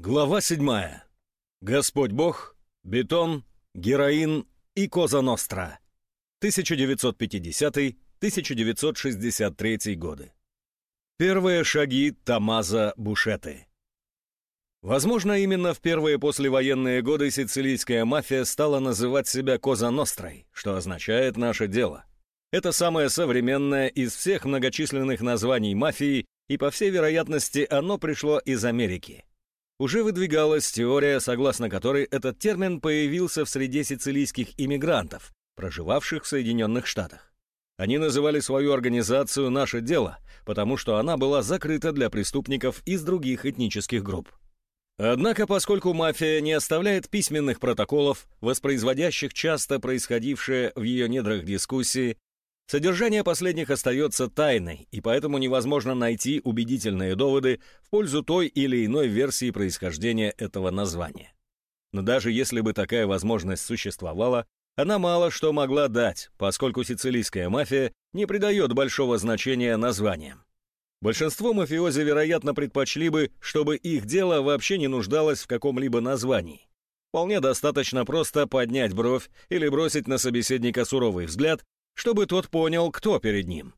Глава 7. Господь Бог, бетон, героин и Коза Ностра. 1950-1963 годы. Первые шаги Тамаза Бушеты. Возможно, именно в первые послевоенные годы сицилийская мафия стала называть себя Коза Нострой, что означает «наше дело». Это самое современное из всех многочисленных названий мафии, и, по всей вероятности, оно пришло из Америки – уже выдвигалась теория, согласно которой этот термин появился в среде сицилийских иммигрантов, проживавших в Соединенных Штатах. Они называли свою организацию «Наше дело», потому что она была закрыта для преступников из других этнических групп. Однако, поскольку мафия не оставляет письменных протоколов, воспроизводящих часто происходившие в ее недрах дискуссии, Содержание последних остается тайной, и поэтому невозможно найти убедительные доводы в пользу той или иной версии происхождения этого названия. Но даже если бы такая возможность существовала, она мало что могла дать, поскольку сицилийская мафия не придает большого значения названиям. Большинство мафиози, вероятно, предпочли бы, чтобы их дело вообще не нуждалось в каком-либо названии. Вполне достаточно просто поднять бровь или бросить на собеседника суровый взгляд, чтобы тот понял, кто перед ним.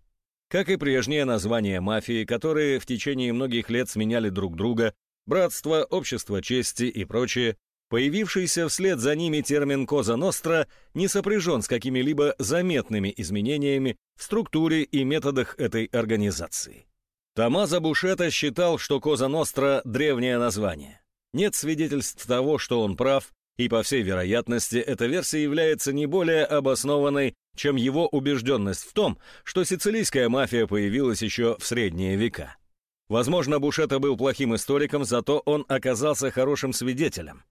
Как и прежние названия мафии, которые в течение многих лет сменяли друг друга, братство, общество чести и прочее, появившийся вслед за ними термин «Коза Ностра» не сопряжен с какими-либо заметными изменениями в структуре и методах этой организации. Томазо Бушета считал, что «Коза Ностра» — древнее название. Нет свидетельств того, что он прав, и, по всей вероятности, эта версия является не более обоснованной, чем его убежденность в том, что сицилийская мафия появилась еще в средние века. Возможно, Бушета был плохим историком, зато он оказался хорошим свидетелем.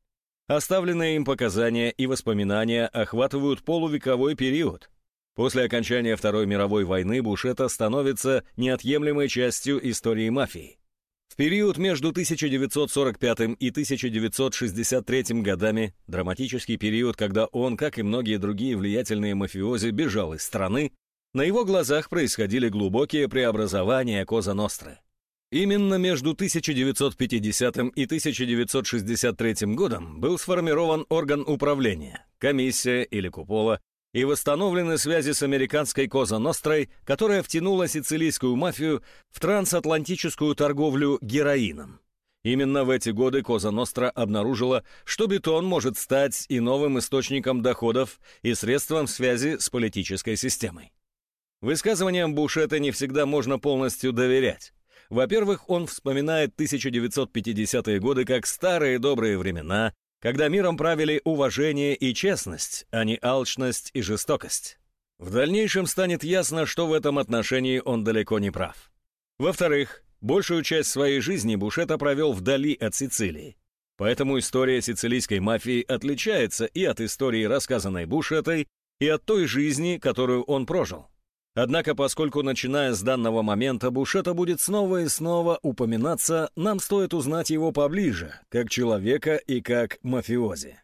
Оставленные им показания и воспоминания охватывают полувековой период. После окончания Второй мировой войны Бушета становится неотъемлемой частью истории мафии. Период между 1945 и 1963 годами, драматический период, когда он, как и многие другие влиятельные мафиози, бежал из страны, на его глазах происходили глубокие преобразования Коза Ностры. Именно между 1950 и 1963 годом был сформирован орган управления, комиссия или купола, и восстановлены связи с американской Коза Нострой, которая втянула сицилийскую мафию в трансатлантическую торговлю героином. Именно в эти годы Коза Ностра обнаружила, что бетон может стать и новым источником доходов, и средством связи с политической системой. Высказываниям Бушета не всегда можно полностью доверять. Во-первых, он вспоминает 1950-е годы как старые добрые времена, когда миром правили уважение и честность, а не алчность и жестокость. В дальнейшем станет ясно, что в этом отношении он далеко не прав. Во-вторых, большую часть своей жизни Бушета провел вдали от Сицилии. Поэтому история сицилийской мафии отличается и от истории, рассказанной Бушетой, и от той жизни, которую он прожил. Однако, поскольку начиная с данного момента Бушета будет снова и снова упоминаться, нам стоит узнать его поближе, как человека и как мафиози.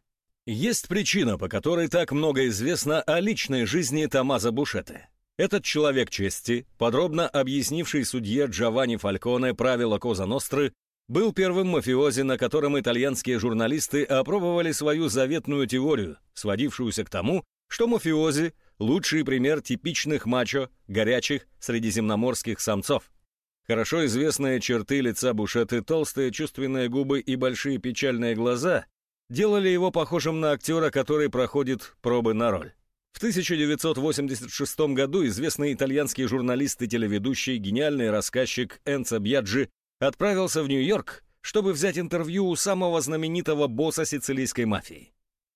Есть причина, по которой так много известно о личной жизни Томазо Бушеты. Этот человек чести, подробно объяснивший судье Джованни Фальконе правила Коза Ностры, был первым мафиози, на котором итальянские журналисты опробовали свою заветную теорию, сводившуюся к тому, что мафиози лучший пример типичных мачо, горячих средиземноморских самцов. Хорошо известные черты лица Бушеты, толстые чувственные губы и большие печальные глаза делали его похожим на актера, который проходит пробы на роль. В 1986 году известный итальянский журналист и телеведущий, гениальный рассказчик Энцо Бьяджи отправился в Нью-Йорк, чтобы взять интервью у самого знаменитого босса сицилийской мафии.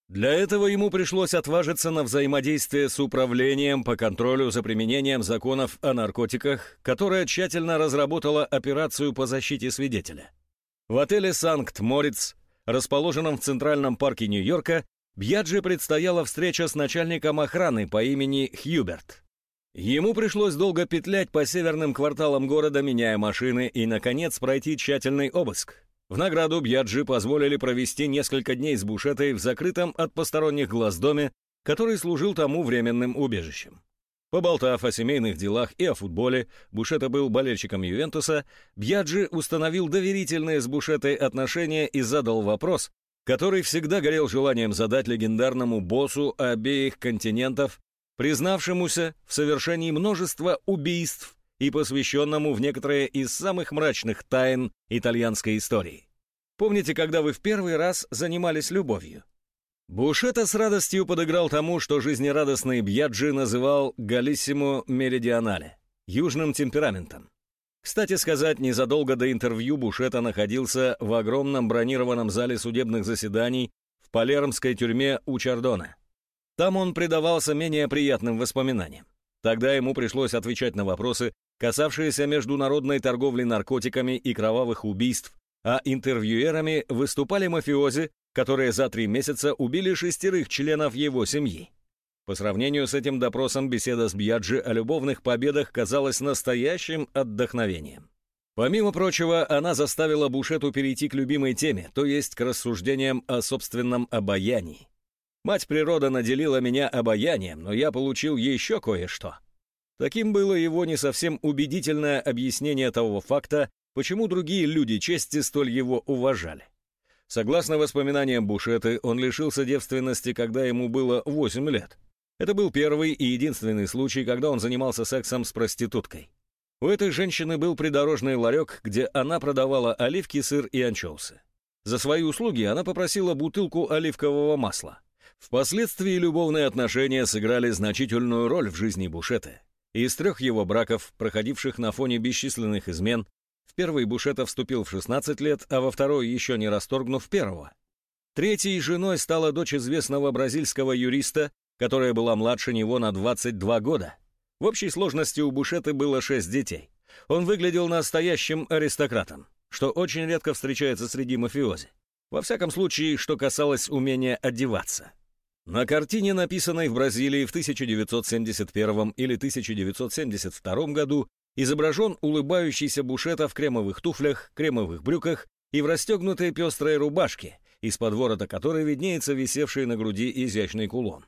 Для этого ему пришлось отважиться на взаимодействие с управлением по контролю за применением законов о наркотиках, которое тщательно разработало операцию по защите свидетеля. В отеле «Санкт-Мориц», расположенном в Центральном парке Нью-Йорка, Бьяджи предстояла встреча с начальником охраны по имени Хьюберт. Ему пришлось долго петлять по северным кварталам города, меняя машины, и, наконец, пройти тщательный обыск. В награду Бьяджи позволили провести несколько дней с Бушетой в закрытом от посторонних глаз доме, который служил тому временным убежищем. Поболтав о семейных делах и о футболе, Бушета был болельщиком Ювентуса, Бьяджи установил доверительные с Бушетой отношения и задал вопрос, который всегда горел желанием задать легендарному боссу обеих континентов, признавшемуся в совершении множества убийств и посвященному в некоторые из самых мрачных тайн итальянской истории. Помните, когда вы в первый раз занимались любовью? Бушета с радостью подыграл тому, что жизнерадостный Бьяджи называл «галиссимо меридионале» — южным темпераментом. Кстати сказать, незадолго до интервью Бушета находился в огромном бронированном зале судебных заседаний в палермской тюрьме у Чардона. Там он предавался менее приятным воспоминаниям. Тогда ему пришлось отвечать на вопросы, касавшиеся международной торговли наркотиками и кровавых убийств, а интервьюерами выступали мафиози, которые за три месяца убили шестерых членов его семьи. По сравнению с этим допросом беседа с Бьяджи о любовных победах казалась настоящим отдохновением. Помимо прочего, она заставила Бушету перейти к любимой теме, то есть к рассуждениям о собственном обаянии. Мать природа наделила меня обаянием, но я получил еще кое-что. Таким было его не совсем убедительное объяснение того факта, почему другие люди чести столь его уважали. Согласно воспоминаниям Бушеты, он лишился девственности, когда ему было 8 лет. Это был первый и единственный случай, когда он занимался сексом с проституткой. У этой женщины был придорожный ларек, где она продавала оливки, сыр и анчоусы. За свои услуги она попросила бутылку оливкового масла. Впоследствии любовные отношения сыграли значительную роль в жизни Бушеты. Из трех его браков, проходивших на фоне бесчисленных измен, в первый Бушета вступил в 16 лет, а во второй еще не расторгнув первого. Третьей женой стала дочь известного бразильского юриста, которая была младше него на 22 года. В общей сложности у Бушеты было шесть детей. Он выглядел настоящим аристократом, что очень редко встречается среди мафиози. Во всяком случае, что касалось умения одеваться. На картине, написанной в Бразилии в 1971 или 1972 году, изображен улыбающийся Бушета в кремовых туфлях, кремовых брюках и в расстегнутой пестрой рубашке, из-под ворота которой виднеется висевший на груди изящный кулон.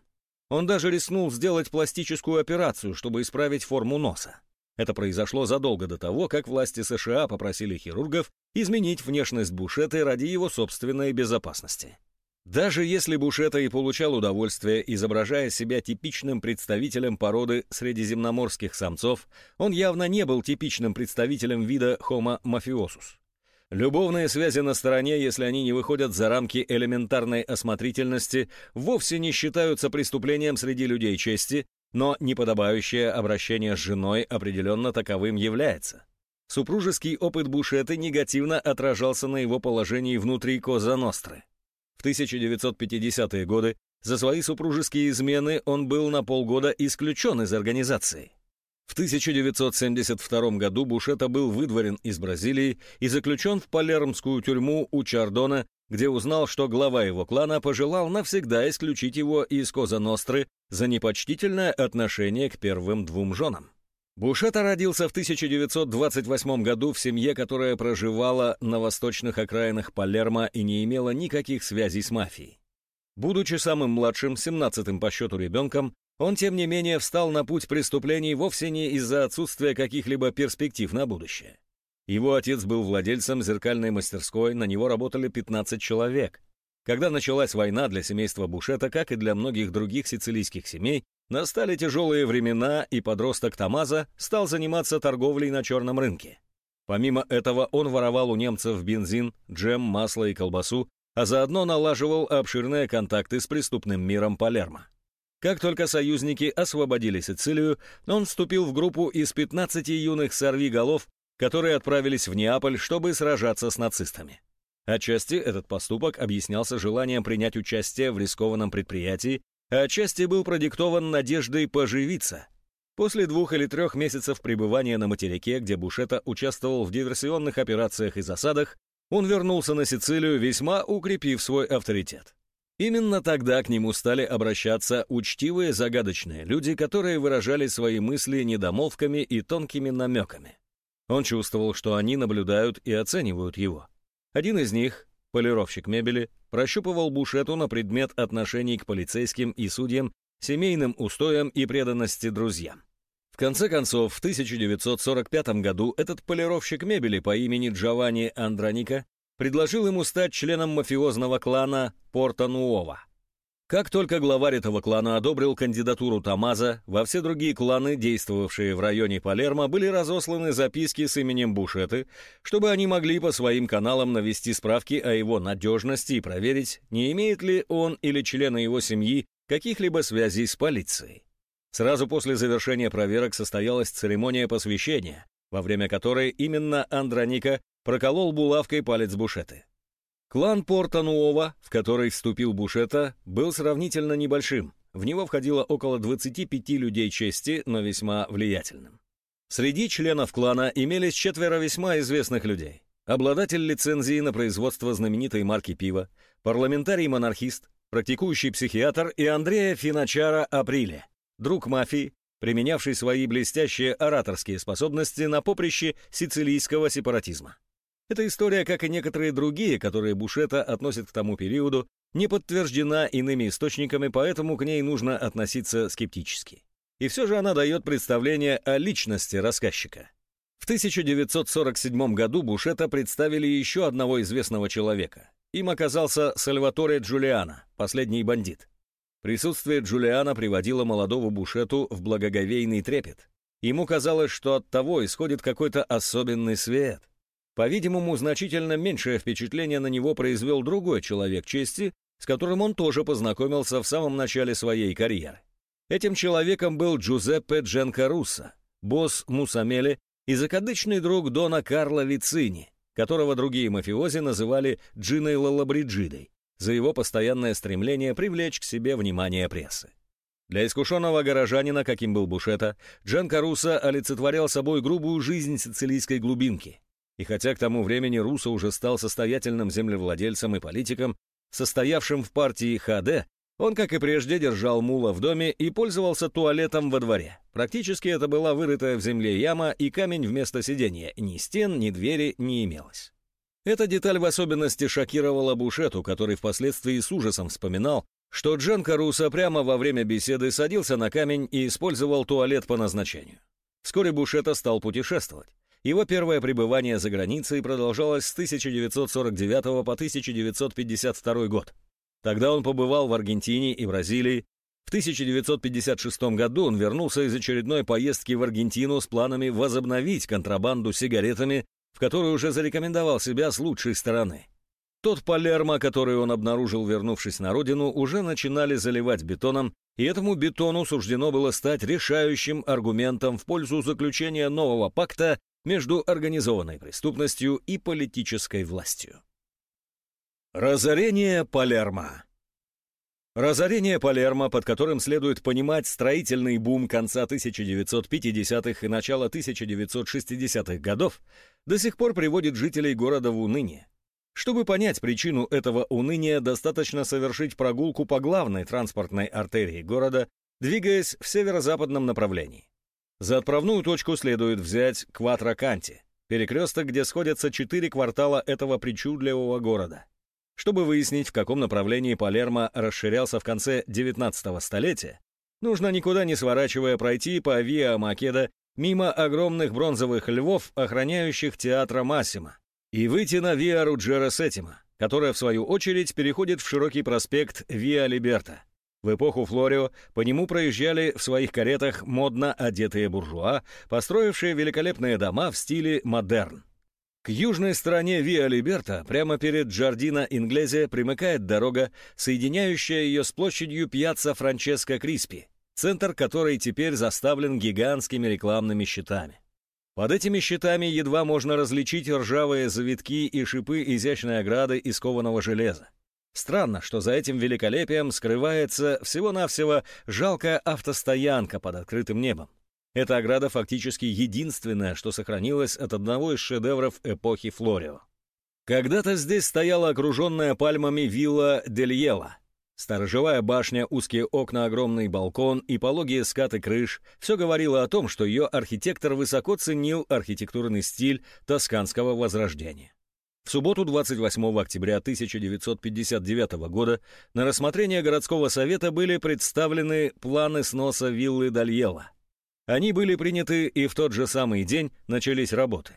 Он даже рискнул сделать пластическую операцию, чтобы исправить форму носа. Это произошло задолго до того, как власти США попросили хирургов изменить внешность Бушеты ради его собственной безопасности. Даже если Бушета и получал удовольствие, изображая себя типичным представителем породы средиземноморских самцов, он явно не был типичным представителем вида Homo mafiosus. Любовные связи на стороне, если они не выходят за рамки элементарной осмотрительности, вовсе не считаются преступлением среди людей чести, но неподобающее обращение с женой определенно таковым является. Супружеский опыт Бушеты негативно отражался на его положении внутри Коза Ностры. В 1950-е годы за свои супружеские измены он был на полгода исключен из организации. В 1972 году Бушета был выдворен из Бразилии и заключен в палермскую тюрьму у Чардона, где узнал, что глава его клана пожелал навсегда исключить его из Коза Ностры за непочтительное отношение к первым двум женам. Бушета родился в 1928 году в семье, которая проживала на восточных окраинах Палермо и не имела никаких связей с мафией. Будучи самым младшим, 17-м по счету ребенком, он, тем не менее, встал на путь преступлений вовсе не из-за отсутствия каких-либо перспектив на будущее. Его отец был владельцем зеркальной мастерской, на него работали 15 человек. Когда началась война для семейства Бушета, как и для многих других сицилийских семей, Настали тяжелые времена, и подросток Тамаза стал заниматься торговлей на черном рынке. Помимо этого он воровал у немцев бензин, джем, масло и колбасу, а заодно налаживал обширные контакты с преступным миром Палермо. Как только союзники освободили Сицилию, он вступил в группу из 15 юных сорвиголов, которые отправились в Неаполь, чтобы сражаться с нацистами. Отчасти этот поступок объяснялся желанием принять участие в рискованном предприятии отчасти был продиктован надеждой поживиться. После двух или трех месяцев пребывания на материке, где Бушета участвовал в диверсионных операциях и засадах, он вернулся на Сицилию, весьма укрепив свой авторитет. Именно тогда к нему стали обращаться учтивые загадочные люди, которые выражали свои мысли недомолвками и тонкими намеками. Он чувствовал, что они наблюдают и оценивают его. Один из них, полировщик мебели, прощупывал Бушету на предмет отношений к полицейским и судьям, семейным устоям и преданности друзьям. В конце концов, в 1945 году этот полировщик мебели по имени Джованни Андроника предложил ему стать членом мафиозного клана Порта Нуова. Как только главарь этого клана одобрил кандидатуру Тамаза, во все другие кланы, действовавшие в районе Палермо, были разосланы записки с именем Бушеты, чтобы они могли по своим каналам навести справки о его надежности и проверить, не имеет ли он или члены его семьи каких-либо связей с полицией. Сразу после завершения проверок состоялась церемония посвящения, во время которой именно Андроника проколол булавкой палец Бушеты. Клан Порта-Нуова, в который вступил Бушета, был сравнительно небольшим. В него входило около 25 людей чести, но весьма влиятельным. Среди членов клана имелись четверо весьма известных людей. Обладатель лицензии на производство знаменитой марки пива, парламентарий-монархист, практикующий психиатр и Андрея Финачара Априле, друг мафии, применявший свои блестящие ораторские способности на поприще сицилийского сепаратизма. Эта история, как и некоторые другие, которые Бушета относит к тому периоду, не подтверждена иными источниками, поэтому к ней нужно относиться скептически. И все же она дает представление о личности рассказчика. В 1947 году Бушета представили еще одного известного человека. Им оказался Сальваторе Джулиано, последний бандит. Присутствие Джулиана приводило молодого Бушету в благоговейный трепет. Ему казалось, что от того исходит какой-то особенный свет. По-видимому, значительно меньшее впечатление на него произвел другой человек чести, с которым он тоже познакомился в самом начале своей карьеры. Этим человеком был Джузеппе Джанкарусса, босс Мусамеле и закадычный друг Дона Карло Вицини, которого другие мафиози называли Джиной Лалабриджидой, за его постоянное стремление привлечь к себе внимание прессы. Для искушенного горожанина, каким был Бушета, Джан Каруса олицетворял собой грубую жизнь сицилийской глубинки, и хотя к тому времени Руссо уже стал состоятельным землевладельцем и политиком, состоявшим в партии ХД, он, как и прежде, держал мула в доме и пользовался туалетом во дворе. Практически это была вырытая в земле яма и камень вместо сидения. Ни стен, ни двери не имелось. Эта деталь в особенности шокировала Бушету, который впоследствии с ужасом вспоминал, что Джан Каруса прямо во время беседы садился на камень и использовал туалет по назначению. Вскоре Бушета стал путешествовать. Его первое пребывание за границей продолжалось с 1949 по 1952 год. Тогда он побывал в Аргентине и Бразилии. В 1956 году он вернулся из очередной поездки в Аргентину с планами возобновить контрабанду сигаретами, в которой уже зарекомендовал себя с лучшей стороны. Тот Палермо, который он обнаружил, вернувшись на родину, уже начинали заливать бетоном, и этому бетону суждено было стать решающим аргументом в пользу заключения нового пакта между организованной преступностью и политической властью. Разорение Палермо Разорение Палермо, под которым следует понимать строительный бум конца 1950-х и начала 1960-х годов, до сих пор приводит жителей города в уныние. Чтобы понять причину этого уныния, достаточно совершить прогулку по главной транспортной артерии города, двигаясь в северо-западном направлении. За отправную точку следует взять Кватраканти, перекресток, где сходятся четыре квартала этого причудливого города. Чтобы выяснить, в каком направлении Палермо расширялся в конце 19 столетия, нужно никуда не сворачивая пройти по Виа Македа мимо огромных бронзовых львов, охраняющих театра Массима, и выйти на Виа Руджера Сеттима, которая в свою очередь переходит в широкий проспект Виа Либерта. В эпоху Флорио по нему проезжали в своих каретах модно одетые буржуа, построившие великолепные дома в стиле модерн. К южной стороне Виа Либерта, прямо перед Джардино Инглезе, примыкает дорога, соединяющая ее с площадью Пьяцца Франческо Криспи, центр которой теперь заставлен гигантскими рекламными щитами. Под этими щитами едва можно различить ржавые завитки и шипы изящной ограды из кованого железа. Странно, что за этим великолепием скрывается всего-навсего жалкая автостоянка под открытым небом. Эта ограда фактически единственная, что сохранилось от одного из шедевров эпохи Флорио. Когда-то здесь стояла окруженная пальмами вилла Дельела. Сторожевая башня, узкие окна, огромный балкон и пологие скаты крыш — все говорило о том, что ее архитектор высоко ценил архитектурный стиль тосканского возрождения. В субботу 28 октября 1959 года на рассмотрение городского совета были представлены планы сноса виллы Дальела. Они были приняты, и в тот же самый день начались работы.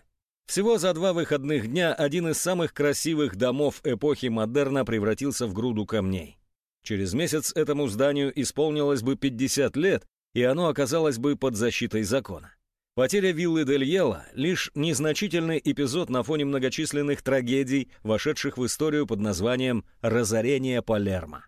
Всего за два выходных дня один из самых красивых домов эпохи модерна превратился в груду камней. Через месяц этому зданию исполнилось бы 50 лет, и оно оказалось бы под защитой закона. Потеря виллы Дель Ела — лишь незначительный эпизод на фоне многочисленных трагедий, вошедших в историю под названием «Разорение Палермо».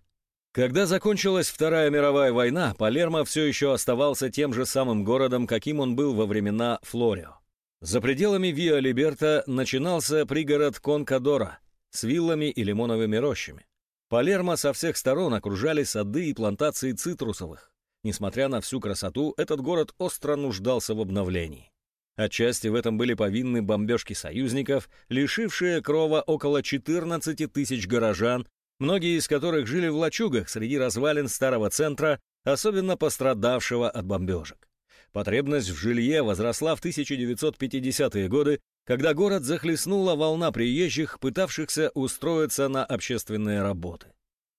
Когда закончилась Вторая мировая война, Палермо все еще оставался тем же самым городом, каким он был во времена Флорио. За пределами Виа Либерта начинался пригород Конкадора с виллами и лимоновыми рощами. Палермо со всех сторон окружали сады и плантации цитрусовых. Несмотря на всю красоту, этот город остро нуждался в обновлении. Отчасти в этом были повинны бомбежки союзников, лишившие крова около 14 тысяч горожан, многие из которых жили в лачугах среди развалин старого центра, особенно пострадавшего от бомбежек. Потребность в жилье возросла в 1950-е годы, когда город захлестнула волна приезжих, пытавшихся устроиться на общественные работы.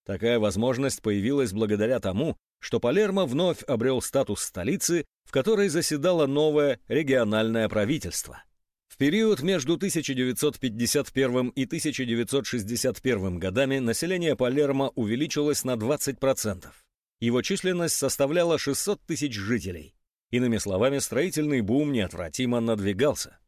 Такая возможность появилась благодаря тому, что Палермо вновь обрел статус столицы, в которой заседало новое региональное правительство. В период между 1951 и 1961 годами население Палермо увеличилось на 20%. Его численность составляла 600 тысяч жителей. Иными словами, строительный бум неотвратимо надвигался.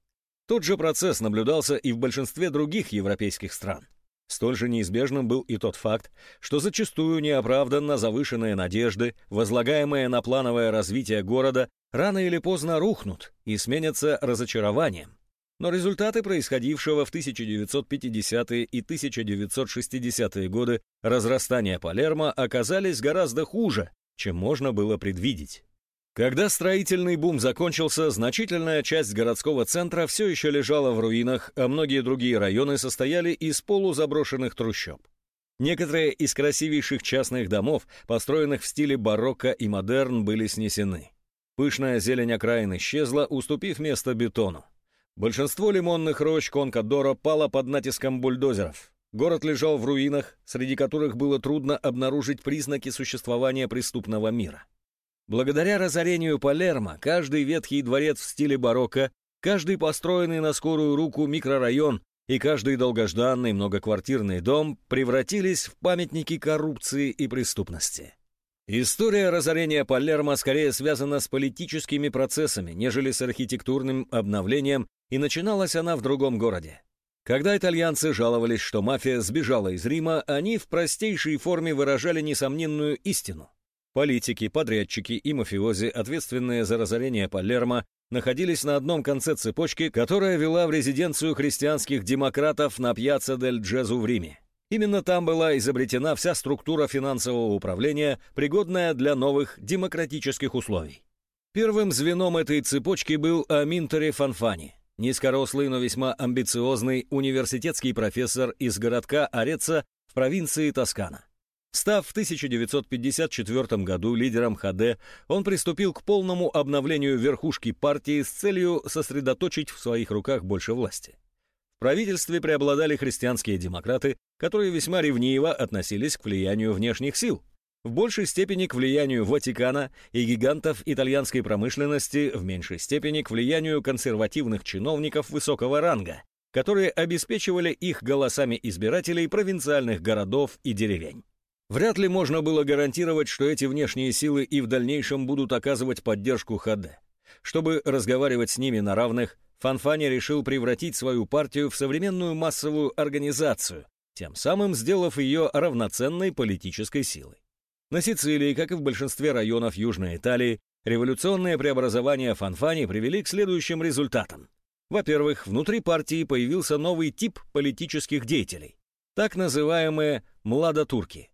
Тот же процесс наблюдался и в большинстве других европейских стран. Столь же неизбежным был и тот факт, что зачастую неоправданно завышенные надежды, возлагаемые на плановое развитие города, рано или поздно рухнут и сменятся разочарованием. Но результаты происходившего в 1950-е и 1960-е годы разрастания Палермо оказались гораздо хуже, чем можно было предвидеть. Когда строительный бум закончился, значительная часть городского центра все еще лежала в руинах, а многие другие районы состояли из полузаброшенных трущоб. Некоторые из красивейших частных домов, построенных в стиле барокко и модерн, были снесены. Пышная зелень окраин исчезла, уступив место бетону. Большинство лимонных рощ Конкадора пало под натиском бульдозеров. Город лежал в руинах, среди которых было трудно обнаружить признаки существования преступного мира. Благодаря разорению Палермо, каждый ветхий дворец в стиле барокко, каждый построенный на скорую руку микрорайон и каждый долгожданный многоквартирный дом превратились в памятники коррупции и преступности. История разорения Палермо скорее связана с политическими процессами, нежели с архитектурным обновлением, и начиналась она в другом городе. Когда итальянцы жаловались, что мафия сбежала из Рима, они в простейшей форме выражали несомненную истину. Политики, подрядчики и мафиози, ответственные за разорение Палермо, находились на одном конце цепочки, которая вела в резиденцию христианских демократов на Пьяцца дель Джезу в Риме. Именно там была изобретена вся структура финансового управления, пригодная для новых демократических условий. Первым звеном этой цепочки был Аминтори Фанфани, низкорослый, но весьма амбициозный университетский профессор из городка Ореца в провинции Тоскана. Став в 1954 году лидером ХД, он приступил к полному обновлению верхушки партии с целью сосредоточить в своих руках больше власти. В правительстве преобладали христианские демократы, которые весьма ревниво относились к влиянию внешних сил, в большей степени к влиянию Ватикана и гигантов итальянской промышленности, в меньшей степени к влиянию консервативных чиновников высокого ранга, которые обеспечивали их голосами избирателей провинциальных городов и деревень. Вряд ли можно было гарантировать, что эти внешние силы и в дальнейшем будут оказывать поддержку ХД. Чтобы разговаривать с ними на равных, Фанфани решил превратить свою партию в современную массовую организацию, тем самым сделав ее равноценной политической силой. На Сицилии, как и в большинстве районов Южной Италии, революционные преобразования Фанфани привели к следующим результатам. Во-первых, внутри партии появился новый тип политических деятелей, так называемые «младотурки».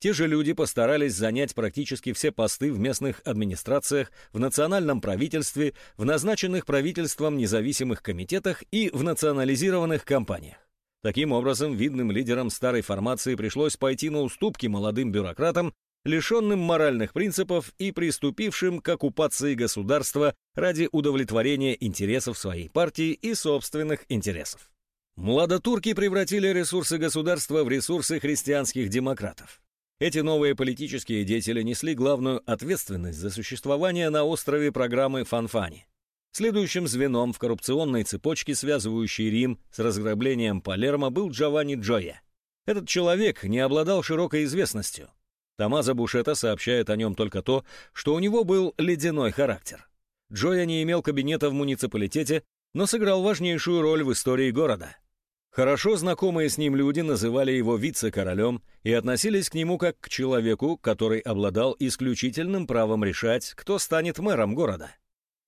Те же люди постарались занять практически все посты в местных администрациях, в национальном правительстве, в назначенных правительством независимых комитетах и в национализированных компаниях. Таким образом, видным лидерам старой формации пришлось пойти на уступки молодым бюрократам, лишенным моральных принципов и приступившим к оккупации государства ради удовлетворения интересов своей партии и собственных интересов. Младотурки превратили ресурсы государства в ресурсы христианских демократов. Эти новые политические деятели несли главную ответственность за существование на острове программы Фанфани. Следующим звеном в коррупционной цепочке, связывающей Рим с разграблением Палермо, был Джованни Джоя. Этот человек не обладал широкой известностью. Томазо Бушета сообщает о нем только то, что у него был ледяной характер. Джоя не имел кабинета в муниципалитете, но сыграл важнейшую роль в истории города. Хорошо знакомые с ним люди называли его вице-королем и относились к нему как к человеку, который обладал исключительным правом решать, кто станет мэром города.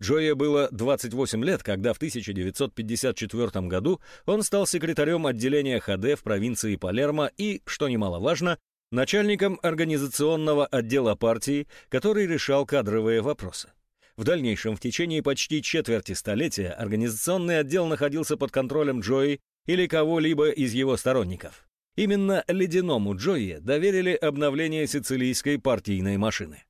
Джоя было 28 лет, когда в 1954 году он стал секретарем отделения ХД в провинции Палермо и, что немаловажно, начальником организационного отдела партии, который решал кадровые вопросы. В дальнейшем, в течение почти четверти столетия, организационный отдел находился под контролем Джои или кого-либо из его сторонников. Именно ледяному Джои доверили обновление сицилийской партийной машины.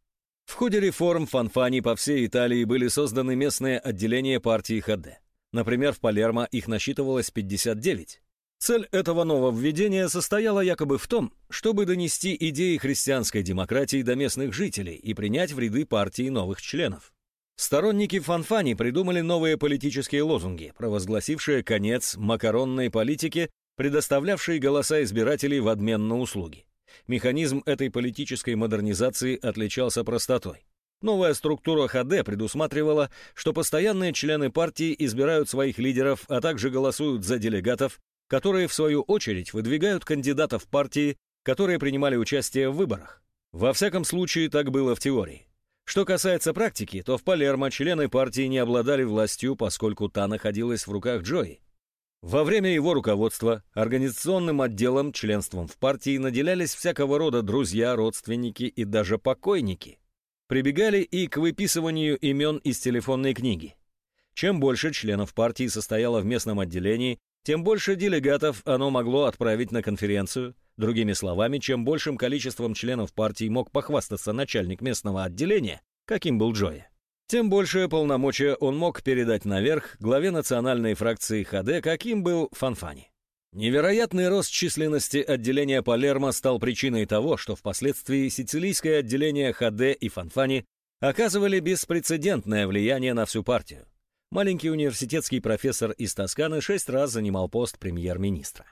В ходе реформ Фанфани по всей Италии были созданы местные отделения партии ХД. Например, в Палермо их насчитывалось 59. Цель этого нововведения состояла якобы в том, чтобы донести идеи христианской демократии до местных жителей и принять в ряды партии новых членов. Сторонники Фанфани придумали новые политические лозунги, провозгласившие конец макаронной политике, предоставлявшей голоса избирателей в обмен на услуги. Механизм этой политической модернизации отличался простотой. Новая структура ХД предусматривала, что постоянные члены партии избирают своих лидеров, а также голосуют за делегатов, которые, в свою очередь, выдвигают кандидатов партии, которые принимали участие в выборах. Во всяком случае, так было в теории. Что касается практики, то в Палермо члены партии не обладали властью, поскольку та находилась в руках Джои. Во время его руководства организационным отделом, членством в партии наделялись всякого рода друзья, родственники и даже покойники. Прибегали и к выписыванию имен из телефонной книги. Чем больше членов партии состояло в местном отделении, тем больше делегатов оно могло отправить на конференцию. Другими словами, чем большим количеством членов партии мог похвастаться начальник местного отделения, каким был Джоя, тем большее полномочия он мог передать наверх главе национальной фракции ХД, каким был Фанфани. Невероятный рост численности отделения Палермо стал причиной того, что впоследствии сицилийское отделение ХД и Фанфани оказывали беспрецедентное влияние на всю партию. Маленький университетский профессор из Тосканы шесть раз занимал пост премьер-министра.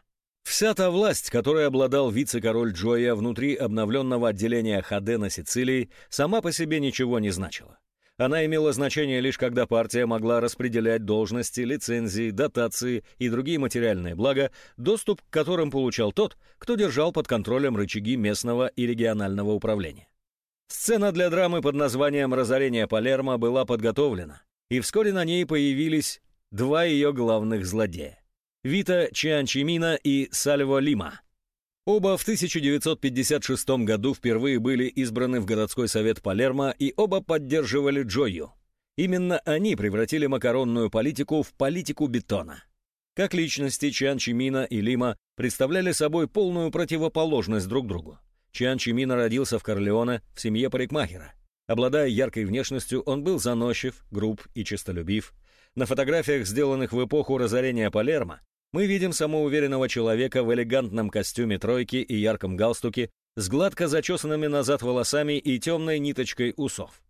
Вся та власть, которой обладал вице-король Джоя внутри обновленного отделения ХД на Сицилии, сама по себе ничего не значила. Она имела значение лишь когда партия могла распределять должности, лицензии, дотации и другие материальные блага, доступ к которым получал тот, кто держал под контролем рычаги местного и регионального управления. Сцена для драмы под названием «Разорение Палермо» была подготовлена, и вскоре на ней появились два ее главных злодея – Вита Чианчимина и Сальво Лима – Оба в 1956 году впервые были избраны в городской совет Палермо и оба поддерживали Джою. Именно они превратили макаронную политику в политику бетона. Как личности Чан и Лима представляли собой полную противоположность друг другу. Чан родился в Корлеоне в семье парикмахера. Обладая яркой внешностью, он был заносчив, груб и честолюбив. На фотографиях, сделанных в эпоху разорения Палермо, мы видим самоуверенного человека в элегантном костюме тройки и ярком галстуке, с гладко зачесанными назад волосами и темной ниточкой усов.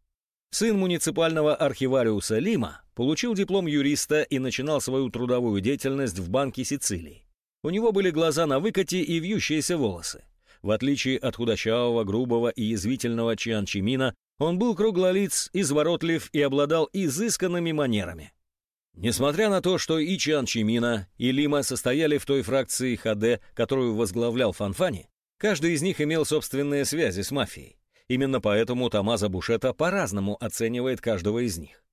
Сын муниципального архивариуса Лима получил диплом юриста и начинал свою трудовую деятельность в Банке Сицилии. У него были глаза на выкате и вьющиеся волосы. В отличие от худощавого, грубого и язвительного Чиан Чимина, он был круглолиц, изворотлив и обладал изысканными манерами. Несмотря на то, что и Чан Чимина, и Лима состояли в той фракции ХД, которую возглавлял Фанфани, каждый из них имел собственные связи с мафией. Именно поэтому Тамаза Бушета по-разному оценивает каждого из них.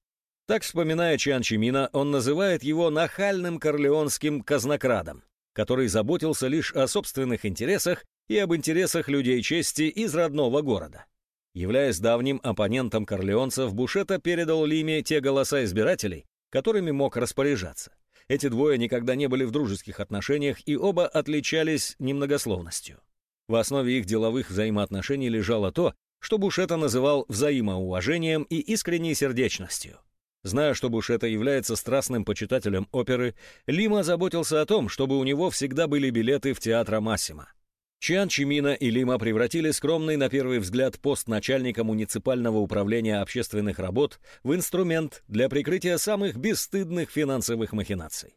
Так, вспоминая Чан Чимина, он называет его нахальным корлеонским казнокрадом, который заботился лишь о собственных интересах и об интересах людей чести из родного города. Являясь давним оппонентом корлеонцев, Бушета передал Лиме те голоса избирателей, которыми мог распоряжаться. Эти двое никогда не были в дружеских отношениях и оба отличались немногословностью. В основе их деловых взаимоотношений лежало то, что Бушета называл взаимоуважением и искренней сердечностью. Зная, что Бушета является страстным почитателем оперы, Лима заботился о том, чтобы у него всегда были билеты в театр Массима. Чан Чимина и Лима превратили скромный на первый взгляд пост начальника муниципального управления общественных работ в инструмент для прикрытия самых бесстыдных финансовых махинаций.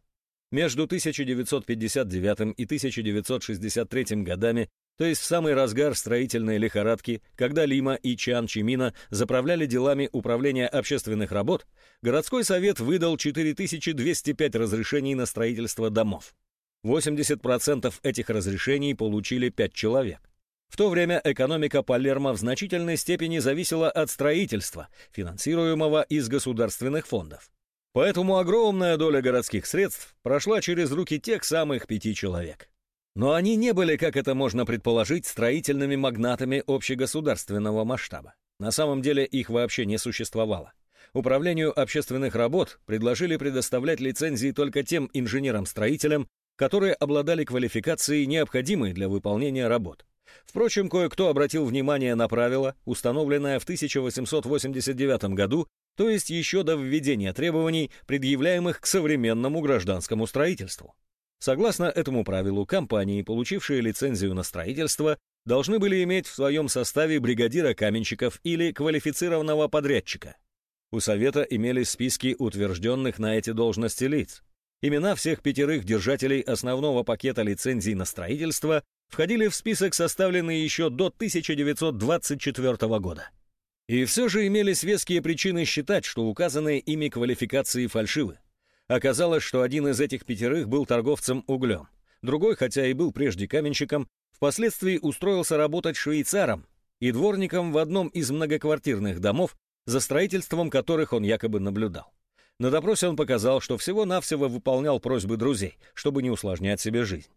Между 1959 и 1963 годами, то есть в самый разгар строительной лихорадки, когда Лима и Чан Чимина заправляли делами управления общественных работ, городской совет выдал 4205 разрешений на строительство домов. 80% этих разрешений получили 5 человек. В то время экономика Палермо в значительной степени зависела от строительства, финансируемого из государственных фондов. Поэтому огромная доля городских средств прошла через руки тех самых пяти человек. Но они не были, как это можно предположить, строительными магнатами общегосударственного масштаба. На самом деле их вообще не существовало. Управлению общественных работ предложили предоставлять лицензии только тем инженерам-строителям, которые обладали квалификацией, необходимой для выполнения работ. Впрочем, кое-кто обратил внимание на правило, установленное в 1889 году, то есть еще до введения требований, предъявляемых к современному гражданскому строительству. Согласно этому правилу, компании, получившие лицензию на строительство, должны были иметь в своем составе бригадира каменщиков или квалифицированного подрядчика. У Совета имелись списки утвержденных на эти должности лиц. Имена всех пятерых держателей основного пакета лицензий на строительство входили в список, составленный еще до 1924 года. И все же имелись веские причины считать, что указанные ими квалификации фальшивы. Оказалось, что один из этих пятерых был торговцем углем. Другой, хотя и был прежде каменщиком, впоследствии устроился работать швейцаром и дворником в одном из многоквартирных домов, за строительством которых он якобы наблюдал. На допросе он показал, что всего-навсего выполнял просьбы друзей, чтобы не усложнять себе жизнь.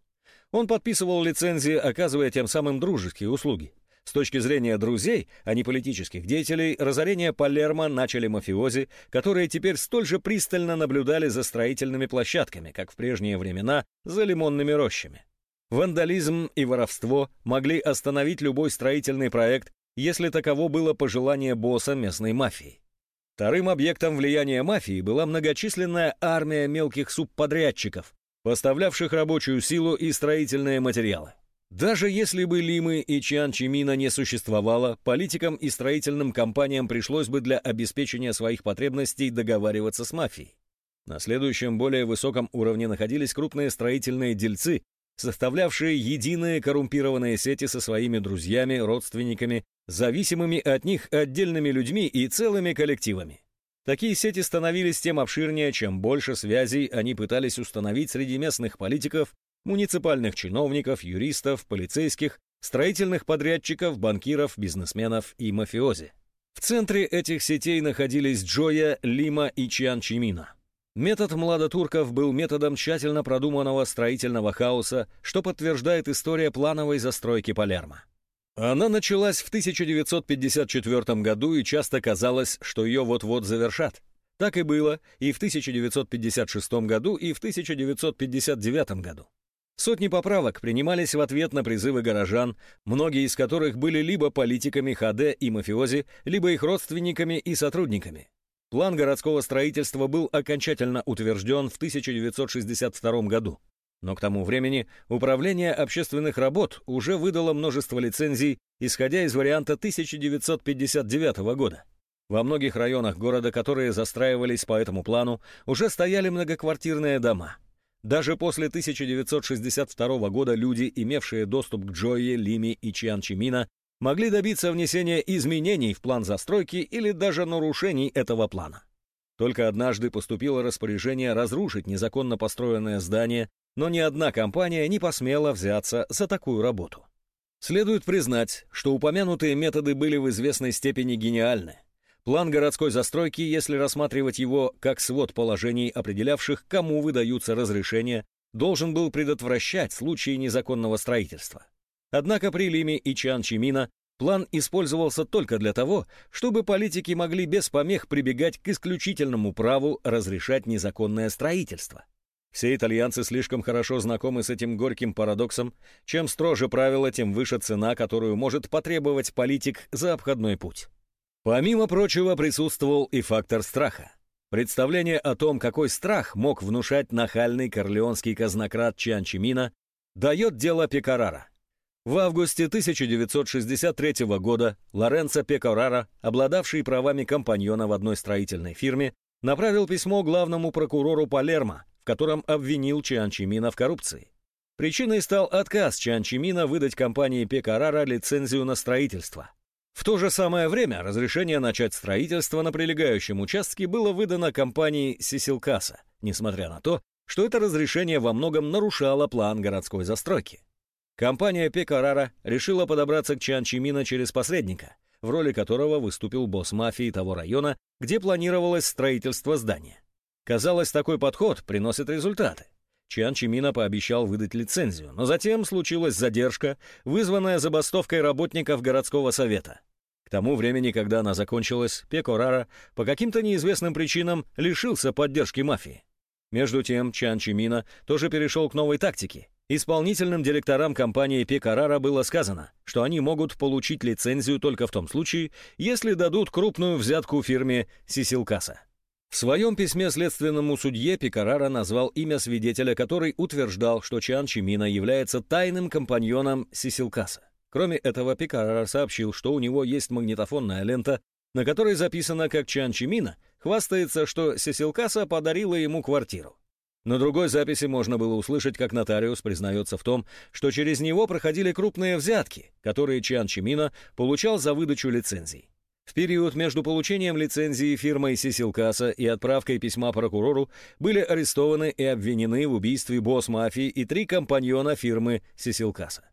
Он подписывал лицензии, оказывая тем самым дружеские услуги. С точки зрения друзей, а не политических деятелей, разорение Палермо начали мафиози, которые теперь столь же пристально наблюдали за строительными площадками, как в прежние времена за лимонными рощами. Вандализм и воровство могли остановить любой строительный проект, если таково было пожелание босса местной мафии. Вторым объектом влияния мафии была многочисленная армия мелких субподрядчиков, поставлявших рабочую силу и строительные материалы. Даже если бы Лимы и Чиан Чимина не существовало, политикам и строительным компаниям пришлось бы для обеспечения своих потребностей договариваться с мафией. На следующем, более высоком уровне находились крупные строительные дельцы, составлявшие единые коррумпированные сети со своими друзьями, родственниками зависимыми от них отдельными людьми и целыми коллективами. Такие сети становились тем обширнее, чем больше связей они пытались установить среди местных политиков, муниципальных чиновников, юристов, полицейских, строительных подрядчиков, банкиров, бизнесменов и мафиози. В центре этих сетей находились Джоя, Лима и Чиан Чимина. Метод младотурков был методом тщательно продуманного строительного хаоса, что подтверждает история плановой застройки Палермо. Она началась в 1954 году и часто казалось, что ее вот-вот завершат. Так и было и в 1956 году, и в 1959 году. Сотни поправок принимались в ответ на призывы горожан, многие из которых были либо политиками ХД и мафиози, либо их родственниками и сотрудниками. План городского строительства был окончательно утвержден в 1962 году. Но к тому времени Управление общественных работ уже выдало множество лицензий, исходя из варианта 1959 года. Во многих районах города, которые застраивались по этому плану, уже стояли многоквартирные дома. Даже после 1962 года люди, имевшие доступ к Джойе, Лиме и Чианчимина, могли добиться внесения изменений в план застройки или даже нарушений этого плана. Только однажды поступило распоряжение разрушить незаконно построенное здание но ни одна компания не посмела взяться за такую работу. Следует признать, что упомянутые методы были в известной степени гениальны. План городской застройки, если рассматривать его как свод положений, определявших, кому выдаются разрешения, должен был предотвращать случаи незаконного строительства. Однако при Лиме и Чан Чимина план использовался только для того, чтобы политики могли без помех прибегать к исключительному праву разрешать незаконное строительство. Все итальянцы слишком хорошо знакомы с этим горьким парадоксом. Чем строже правила, тем выше цена, которую может потребовать политик за обходной путь. Помимо прочего, присутствовал и фактор страха. Представление о том, какой страх мог внушать нахальный корлеонский казнократ Чианчимина, дает дело Пекарара. В августе 1963 года Лоренцо Пекорара, обладавший правами компаньона в одной строительной фирме, направил письмо главному прокурору Палермо, в котором обвинил Чианчимина в коррупции. Причиной стал отказ Чианчимина выдать компании Пекарара лицензию на строительство. В то же самое время разрешение начать строительство на прилегающем участке было выдано компании Сисилкаса, несмотря на то, что это разрешение во многом нарушало план городской застройки. Компания Пекарара решила подобраться к Чан Чимина через посредника, в роли которого выступил босс мафии того района, где планировалось строительство здания. Казалось, такой подход приносит результаты. Чан Чимина пообещал выдать лицензию, но затем случилась задержка, вызванная забастовкой работников городского совета. К тому времени, когда она закончилась, Пекорара по каким-то неизвестным причинам лишился поддержки мафии. Между тем, Чан Чимина тоже перешел к новой тактике Исполнительным директорам компании Пекарара было сказано, что они могут получить лицензию только в том случае, если дадут крупную взятку фирме Сисилкаса. В своем письме следственному судье Пикарара назвал имя свидетеля, который утверждал, что Чан Чимина является тайным компаньоном Сисилкаса. Кроме этого, Пикарара сообщил, что у него есть магнитофонная лента, на которой записано, как Чан Чимина хвастается, что Сисилкаса подарила ему квартиру. На другой записи можно было услышать, как нотариус признается в том, что через него проходили крупные взятки, которые Чан Чимина получал за выдачу лицензий. В период между получением лицензии фирмой Сисилкаса и отправкой письма прокурору были арестованы и обвинены в убийстве босс-мафии и три компаньона фирмы Сисилкаса.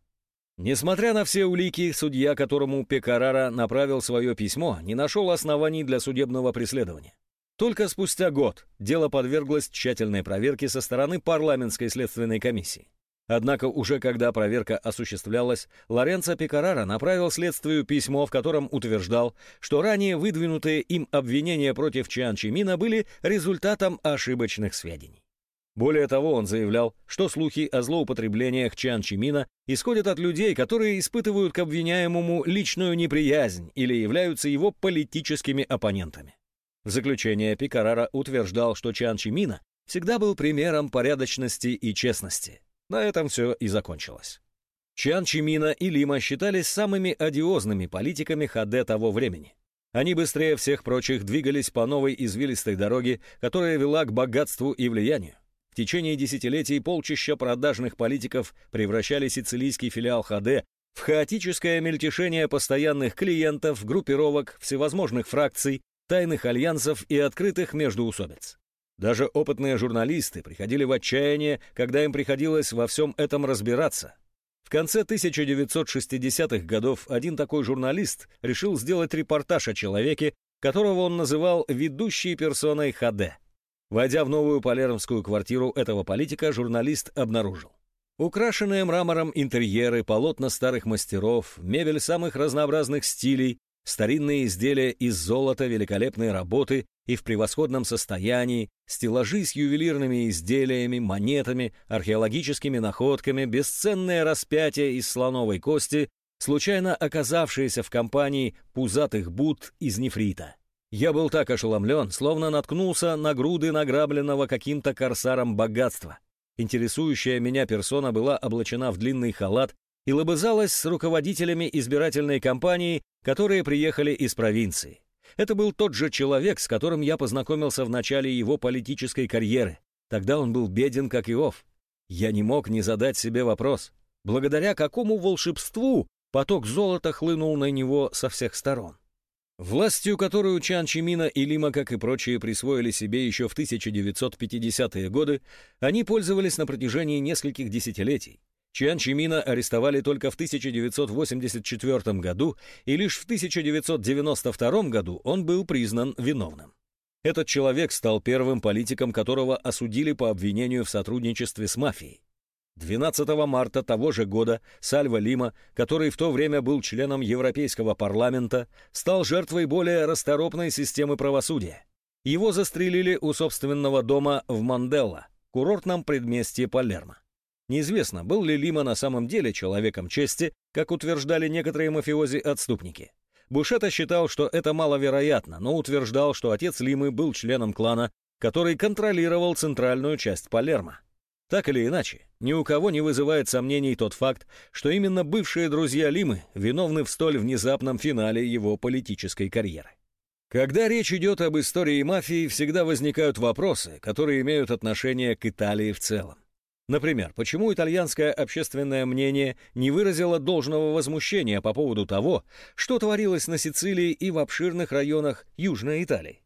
Несмотря на все улики, судья, которому Пекарара направил свое письмо, не нашел оснований для судебного преследования. Только спустя год дело подверглось тщательной проверке со стороны парламентской следственной комиссии. Однако уже когда проверка осуществлялась, Лоренцо Пикарара направил следствию письмо, в котором утверждал, что ранее выдвинутые им обвинения против Чиан Чимина были результатом ошибочных сведений. Более того, он заявлял, что слухи о злоупотреблениях Чиан Чимина исходят от людей, которые испытывают к обвиняемому личную неприязнь или являются его политическими оппонентами. В заключение Пикарара утверждал, что Чан Чимина всегда был примером порядочности и честности. На этом все и закончилось. Чан Чимина и Лима считались самыми одиозными политиками Хаде того времени. Они быстрее всех прочих двигались по новой извилистой дороге, которая вела к богатству и влиянию. В течение десятилетий полчища продажных политиков превращали сицилийский филиал Хаде в хаотическое мельтешение постоянных клиентов, группировок, всевозможных фракций, тайных альянсов и открытых междоусобиц. Даже опытные журналисты приходили в отчаяние, когда им приходилось во всем этом разбираться. В конце 1960-х годов один такой журналист решил сделать репортаж о человеке, которого он называл ведущей персоной ХД. Войдя в новую палермскую квартиру этого политика, журналист обнаружил. Украшенные мрамором интерьеры, полотна старых мастеров, мебель самых разнообразных стилей, Старинные изделия из золота великолепной работы и в превосходном состоянии, стеллажи с ювелирными изделиями, монетами, археологическими находками, бесценное распятие из слоновой кости, случайно оказавшиеся в компании пузатых бут из нефрита. Я был так ошеломлен, словно наткнулся на груды награбленного каким-то корсаром богатства. Интересующая меня персона была облачена в длинный халат и лобызалась с руководителями избирательной кампании, которые приехали из провинции. Это был тот же человек, с которым я познакомился в начале его политической карьеры. Тогда он был беден, как Иов. Я не мог не задать себе вопрос, благодаря какому волшебству поток золота хлынул на него со всех сторон. Властью, которую Чан Чимина и Лима, как и прочие, присвоили себе еще в 1950-е годы, они пользовались на протяжении нескольких десятилетий. Чан Чимина арестовали только в 1984 году, и лишь в 1992 году он был признан виновным. Этот человек стал первым политиком, которого осудили по обвинению в сотрудничестве с мафией. 12 марта того же года Сальва Лима, который в то время был членом Европейского парламента, стал жертвой более расторопной системы правосудия. Его застрелили у собственного дома в Манделла, курортном предместье Палермо. Неизвестно, был ли Лима на самом деле человеком чести, как утверждали некоторые мафиози-отступники. Бушета считал, что это маловероятно, но утверждал, что отец Лимы был членом клана, который контролировал центральную часть Палермо. Так или иначе, ни у кого не вызывает сомнений тот факт, что именно бывшие друзья Лимы виновны в столь внезапном финале его политической карьеры. Когда речь идет об истории мафии, всегда возникают вопросы, которые имеют отношение к Италии в целом. Например, почему итальянское общественное мнение не выразило должного возмущения по поводу того, что творилось на Сицилии и в обширных районах Южной Италии?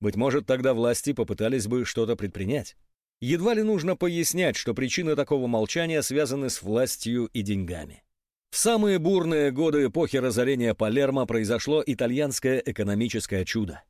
Быть может, тогда власти попытались бы что-то предпринять. Едва ли нужно пояснять, что причины такого молчания связаны с властью и деньгами. В самые бурные годы эпохи разорения Палермо произошло итальянское экономическое чудо.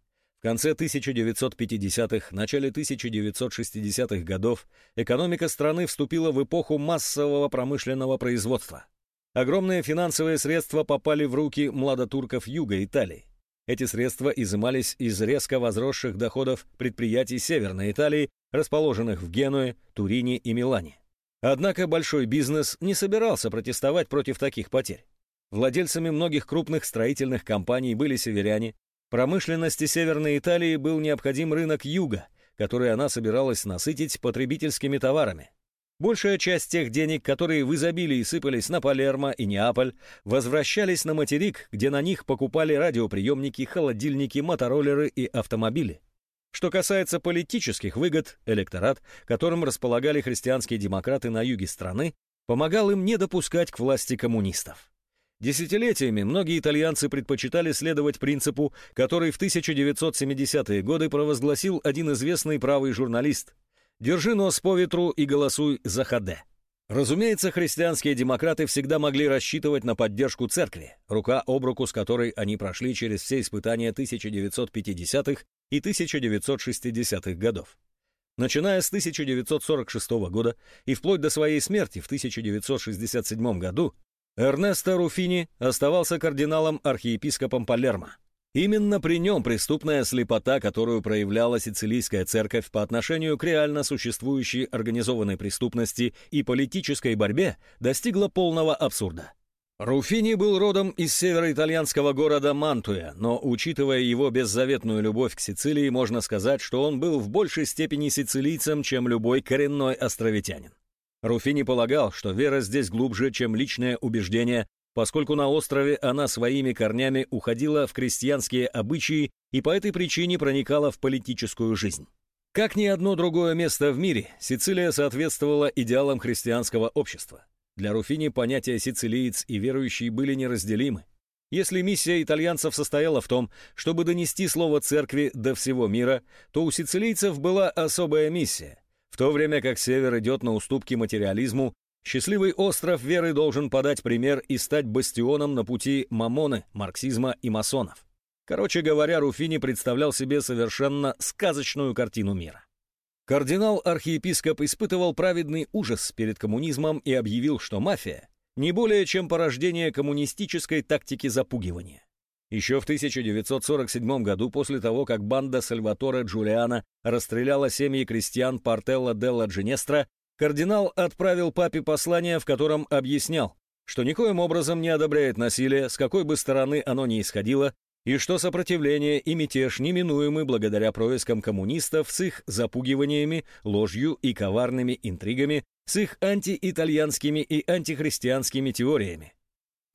Конце 1950-х, начале 1960-х годов экономика страны вступила в эпоху массового промышленного производства. Огромные финансовые средства попали в руки младотурков юга Италии. Эти средства изымались из резко возросших доходов предприятий Северной Италии, расположенных в Генуе, Турине и Милане. Однако большой бизнес не собирался протестовать против таких потерь. Владельцами многих крупных строительных компаний были северяне. Промышленности Северной Италии был необходим рынок юга, который она собиралась насытить потребительскими товарами. Большая часть тех денег, которые в изобилии сыпались на Палермо и Неаполь, возвращались на материк, где на них покупали радиоприемники, холодильники, мотороллеры и автомобили. Что касается политических выгод, электорат, которым располагали христианские демократы на юге страны, помогал им не допускать к власти коммунистов. Десятилетиями многие итальянцы предпочитали следовать принципу, который в 1970-е годы провозгласил один известный правый журналист Держи нос по ветру и голосуй за ХД. Разумеется, христианские демократы всегда могли рассчитывать на поддержку церкви, рука об руку с которой они прошли через все испытания 1950-х и 1960-х годов. Начиная с 1946 года и вплоть до своей смерти в 1967 году, Эрнесто Руфини оставался кардиналом-архиепископом Палермо. Именно при нем преступная слепота, которую проявляла сицилийская церковь по отношению к реально существующей организованной преступности и политической борьбе, достигла полного абсурда. Руфини был родом из североитальянского города Мантуя, но, учитывая его беззаветную любовь к Сицилии, можно сказать, что он был в большей степени сицилийцем, чем любой коренной островитянин. Руфини полагал, что вера здесь глубже, чем личное убеждение, поскольку на острове она своими корнями уходила в крестьянские обычаи и по этой причине проникала в политическую жизнь. Как ни одно другое место в мире, Сицилия соответствовала идеалам христианского общества. Для Руфини понятия «сицилиец» и «верующий» были неразделимы. Если миссия итальянцев состояла в том, чтобы донести слово церкви до всего мира, то у сицилийцев была особая миссия. В то время как север идет на уступки материализму, Счастливый остров веры должен подать пример и стать бастионом на пути мамоны, марксизма и масонов. Короче говоря, Руфини представлял себе совершенно сказочную картину мира. Кардинал-архиепископ испытывал праведный ужас перед коммунизмом и объявил, что мафия — не более чем порождение коммунистической тактики запугивания. Еще в 1947 году, после того, как банда Сальваторе Джулиана расстреляла семьи крестьян Портелла делла Джинестра, Кардинал отправил папе послание, в котором объяснял, что никоим образом не одобряет насилие, с какой бы стороны оно ни исходило, и что сопротивление и мятеж неминуемы благодаря проискам коммунистов с их запугиваниями, ложью и коварными интригами, с их антиитальянскими и антихристианскими теориями.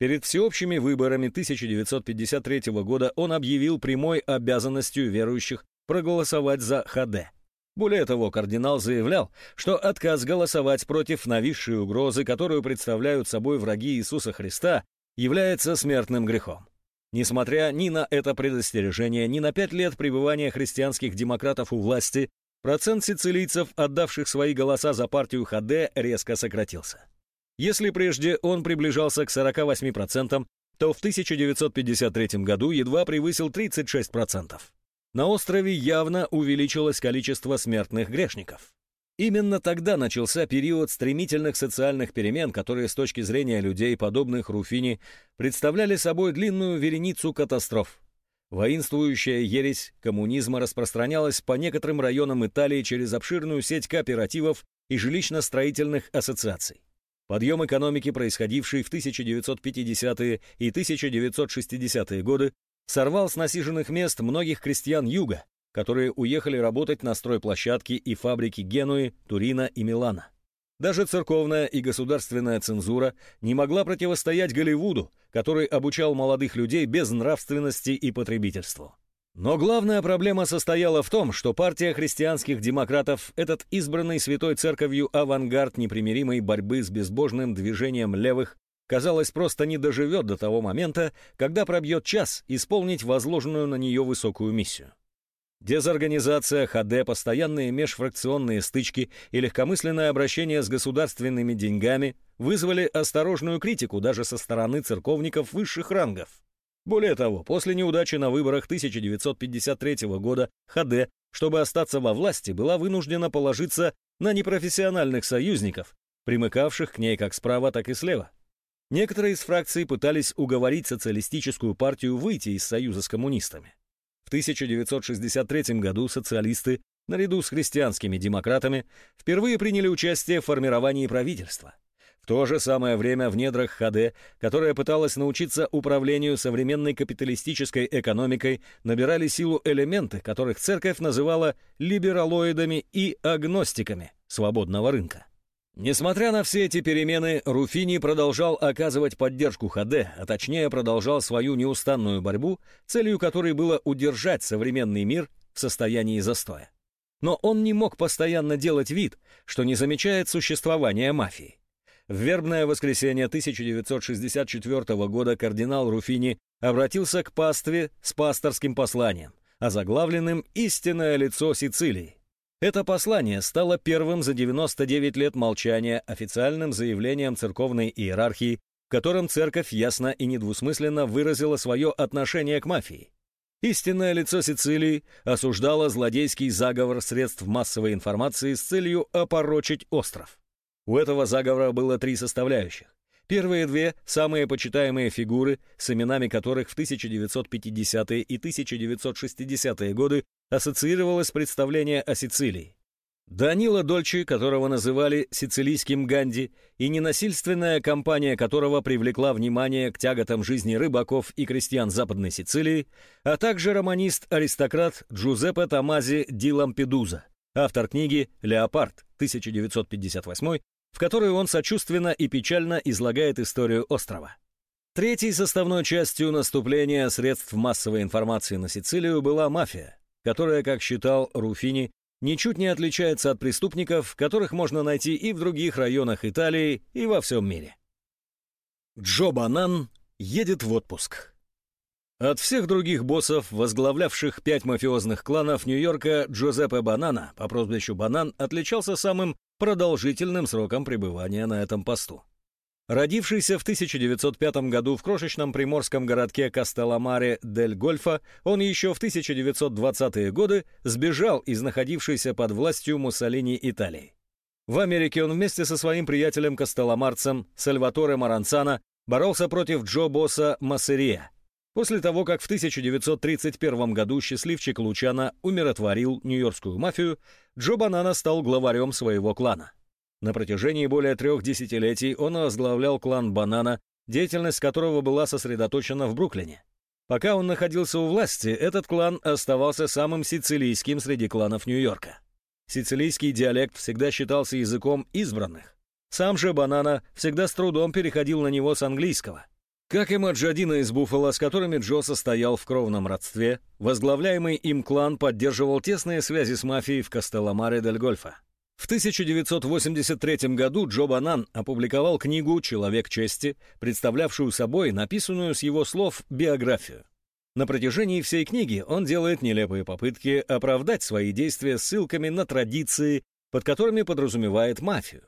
Перед всеобщими выборами 1953 года он объявил прямой обязанностью верующих проголосовать за ХД. Более того, кардинал заявлял, что отказ голосовать против нависшей угрозы, которую представляют собой враги Иисуса Христа, является смертным грехом. Несмотря ни на это предостережение, ни на пять лет пребывания христианских демократов у власти, процент сицилийцев, отдавших свои голоса за партию ХД, резко сократился. Если прежде он приближался к 48%, то в 1953 году едва превысил 36% на острове явно увеличилось количество смертных грешников. Именно тогда начался период стремительных социальных перемен, которые с точки зрения людей, подобных Руфини, представляли собой длинную вереницу катастроф. Воинствующая ересь коммунизма распространялась по некоторым районам Италии через обширную сеть кооперативов и жилищно-строительных ассоциаций. Подъем экономики, происходивший в 1950-е и 1960-е годы, сорвал с насиженных мест многих крестьян юга, которые уехали работать на стройплощадки и фабрики Генуи, Турина и Милана. Даже церковная и государственная цензура не могла противостоять Голливуду, который обучал молодых людей без нравственности и потребительству. Но главная проблема состояла в том, что партия христианских демократов, этот избранный святой церковью авангард непримиримой борьбы с безбожным движением левых, казалось, просто не доживет до того момента, когда пробьет час исполнить возложенную на нее высокую миссию. Дезорганизация, ХД, постоянные межфракционные стычки и легкомысленное обращение с государственными деньгами вызвали осторожную критику даже со стороны церковников высших рангов. Более того, после неудачи на выборах 1953 года ХД, чтобы остаться во власти, была вынуждена положиться на непрофессиональных союзников, примыкавших к ней как справа, так и слева. Некоторые из фракций пытались уговорить социалистическую партию выйти из союза с коммунистами. В 1963 году социалисты, наряду с христианскими демократами, впервые приняли участие в формировании правительства. В то же самое время в недрах ХД, которая пыталась научиться управлению современной капиталистической экономикой, набирали силу элементы, которых церковь называла либералоидами и агностиками свободного рынка. Несмотря на все эти перемены, Руфини продолжал оказывать поддержку ХД, а точнее продолжал свою неустанную борьбу, целью которой было удержать современный мир в состоянии застоя. Но он не мог постоянно делать вид, что не замечает существования мафии. В вербное воскресенье 1964 года кардинал Руфини обратился к пастве с пасторским посланием, озаглавленным «Истинное лицо Сицилии», это послание стало первым за 99 лет молчания официальным заявлением церковной иерархии, в котором церковь ясно и недвусмысленно выразила свое отношение к мафии. Истинное лицо Сицилии осуждало злодейский заговор средств массовой информации с целью опорочить остров. У этого заговора было три составляющих. Первые две – самые почитаемые фигуры, с именами которых в 1950-е и 1960-е годы ассоциировалось представление о Сицилии. Данила Дольчи, которого называли сицилийским Ганди, и ненасильственная кампания которого привлекла внимание к тяготам жизни рыбаков и крестьян Западной Сицилии, а также романист-аристократ Джузеппе Томази ди Лампедуза, автор книги «Леопард» 1958 в которой он сочувственно и печально излагает историю острова. Третьей составной частью наступления средств массовой информации на Сицилию была мафия, которая, как считал Руфини, ничуть не отличается от преступников, которых можно найти и в других районах Италии, и во всем мире. Джо Банан едет в отпуск. От всех других боссов, возглавлявших пять мафиозных кланов Нью-Йорка, Джозеппе Банана по прозвищу Банан отличался самым продолжительным сроком пребывания на этом посту. Родившийся в 1905 году в крошечном приморском городке Кастелламаре дель Гольфа, он еще в 1920-е годы сбежал из находившейся под властью Муссолини Италии. В Америке он вместе со своим приятелем Кастелламарцем Сальваторе Маранцана боролся против Джо Босса Массерия, После того, как в 1931 году счастливчик Лучана умиротворил нью-йоркскую мафию, Джо Банана стал главарем своего клана. На протяжении более трех десятилетий он возглавлял клан Банана, деятельность которого была сосредоточена в Бруклине. Пока он находился у власти, этот клан оставался самым сицилийским среди кланов Нью-Йорка. Сицилийский диалект всегда считался языком избранных. Сам же Банана всегда с трудом переходил на него с английского. Как и Маджадина из Буффало, с которыми Джо состоял в кровном родстве, возглавляемый им клан поддерживал тесные связи с мафией в Кастелламаре дель Гольфа. В 1983 году Джо Банан опубликовал книгу «Человек чести», представлявшую собой написанную с его слов биографию. На протяжении всей книги он делает нелепые попытки оправдать свои действия ссылками на традиции, под которыми подразумевает мафию.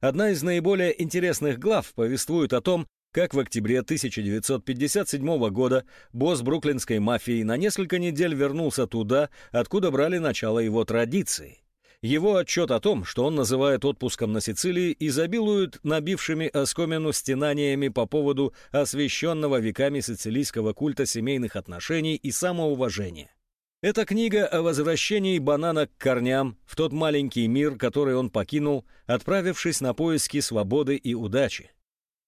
Одна из наиболее интересных глав повествует о том, как в октябре 1957 года босс бруклинской мафии на несколько недель вернулся туда, откуда брали начало его традиции. Его отчет о том, что он называет отпуском на Сицилии, изобилует набившими оскомину стенаниями по поводу освященного веками сицилийского культа семейных отношений и самоуважения. Это книга о возвращении банана к корням в тот маленький мир, который он покинул, отправившись на поиски свободы и удачи.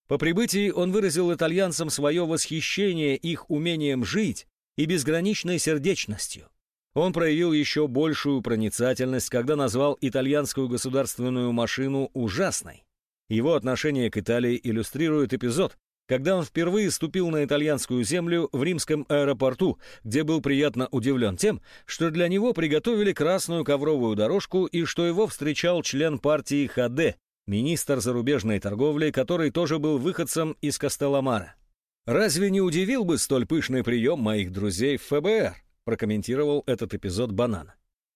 По прибытии он выразил итальянцам свое восхищение их умением жить и безграничной сердечностью. Он проявил еще большую проницательность, когда назвал итальянскую государственную машину ужасной. Его отношение к Италии иллюстрирует эпизод, когда он впервые ступил на итальянскую землю в римском аэропорту, где был приятно удивлен тем, что для него приготовили красную ковровую дорожку и что его встречал член партии ХД, министр зарубежной торговли, который тоже был выходцем из Кастелламара. «Разве не удивил бы столь пышный прием моих друзей в ФБР?» прокомментировал этот эпизод Банан.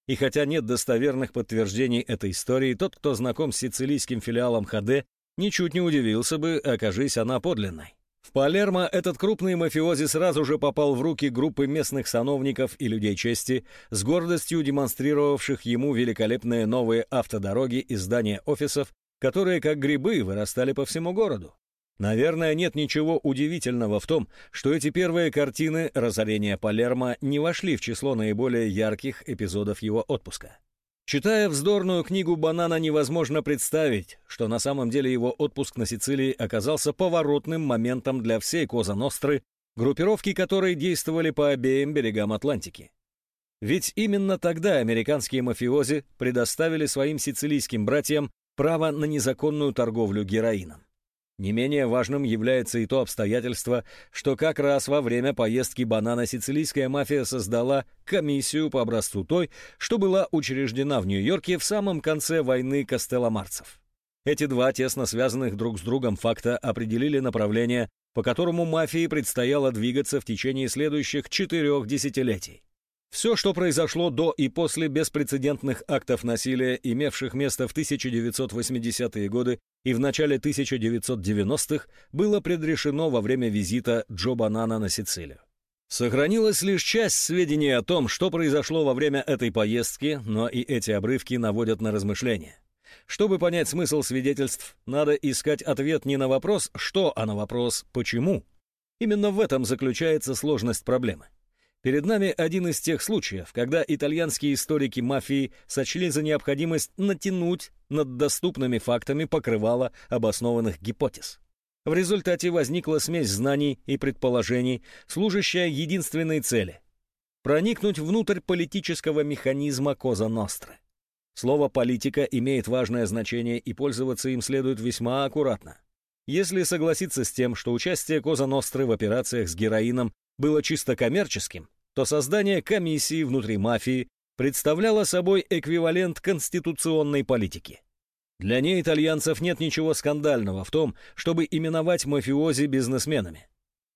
И хотя нет достоверных подтверждений этой истории, тот, кто знаком с сицилийским филиалом ХД, ничуть не удивился бы, окажись она подлинной. В Палермо этот крупный мафиози сразу же попал в руки группы местных сановников и людей чести, с гордостью демонстрировавших ему великолепные новые автодороги и здания офисов, которые как грибы вырастали по всему городу. Наверное, нет ничего удивительного в том, что эти первые картины разорения Палермо не вошли в число наиболее ярких эпизодов его отпуска. Читая вздорную книгу Банана, невозможно представить, что на самом деле его отпуск на Сицилии оказался поворотным моментом для всей Коза Ностры, группировки которой действовали по обеим берегам Атлантики. Ведь именно тогда американские мафиози предоставили своим сицилийским братьям право на незаконную торговлю героином. Не менее важным является и то обстоятельство, что как раз во время поездки банана сицилийская мафия создала комиссию по образцу той, что была учреждена в Нью-Йорке в самом конце войны Костеломарцев. Эти два тесно связанных друг с другом факта определили направление, по которому мафии предстояло двигаться в течение следующих четырех десятилетий. Все, что произошло до и после беспрецедентных актов насилия, имевших место в 1980-е годы и в начале 1990-х, было предрешено во время визита Джо Банана на Сицилию. Сохранилась лишь часть сведений о том, что произошло во время этой поездки, но и эти обрывки наводят на размышления. Чтобы понять смысл свидетельств, надо искать ответ не на вопрос «что», а на вопрос «почему». Именно в этом заключается сложность проблемы. Перед нами один из тех случаев, когда итальянские историки мафии сочли за необходимость натянуть над доступными фактами покрывало обоснованных гипотез. В результате возникла смесь знаний и предположений, служащая единственной цели – проникнуть внутрь политического механизма Коза Ностры. Слово «политика» имеет важное значение и пользоваться им следует весьма аккуратно. Если согласиться с тем, что участие Коза Ностры в операциях с героином было чисто коммерческим, то создание комиссии внутри мафии представляло собой эквивалент конституционной политики. Для неитальянцев нет ничего скандального в том, чтобы именовать мафиози бизнесменами.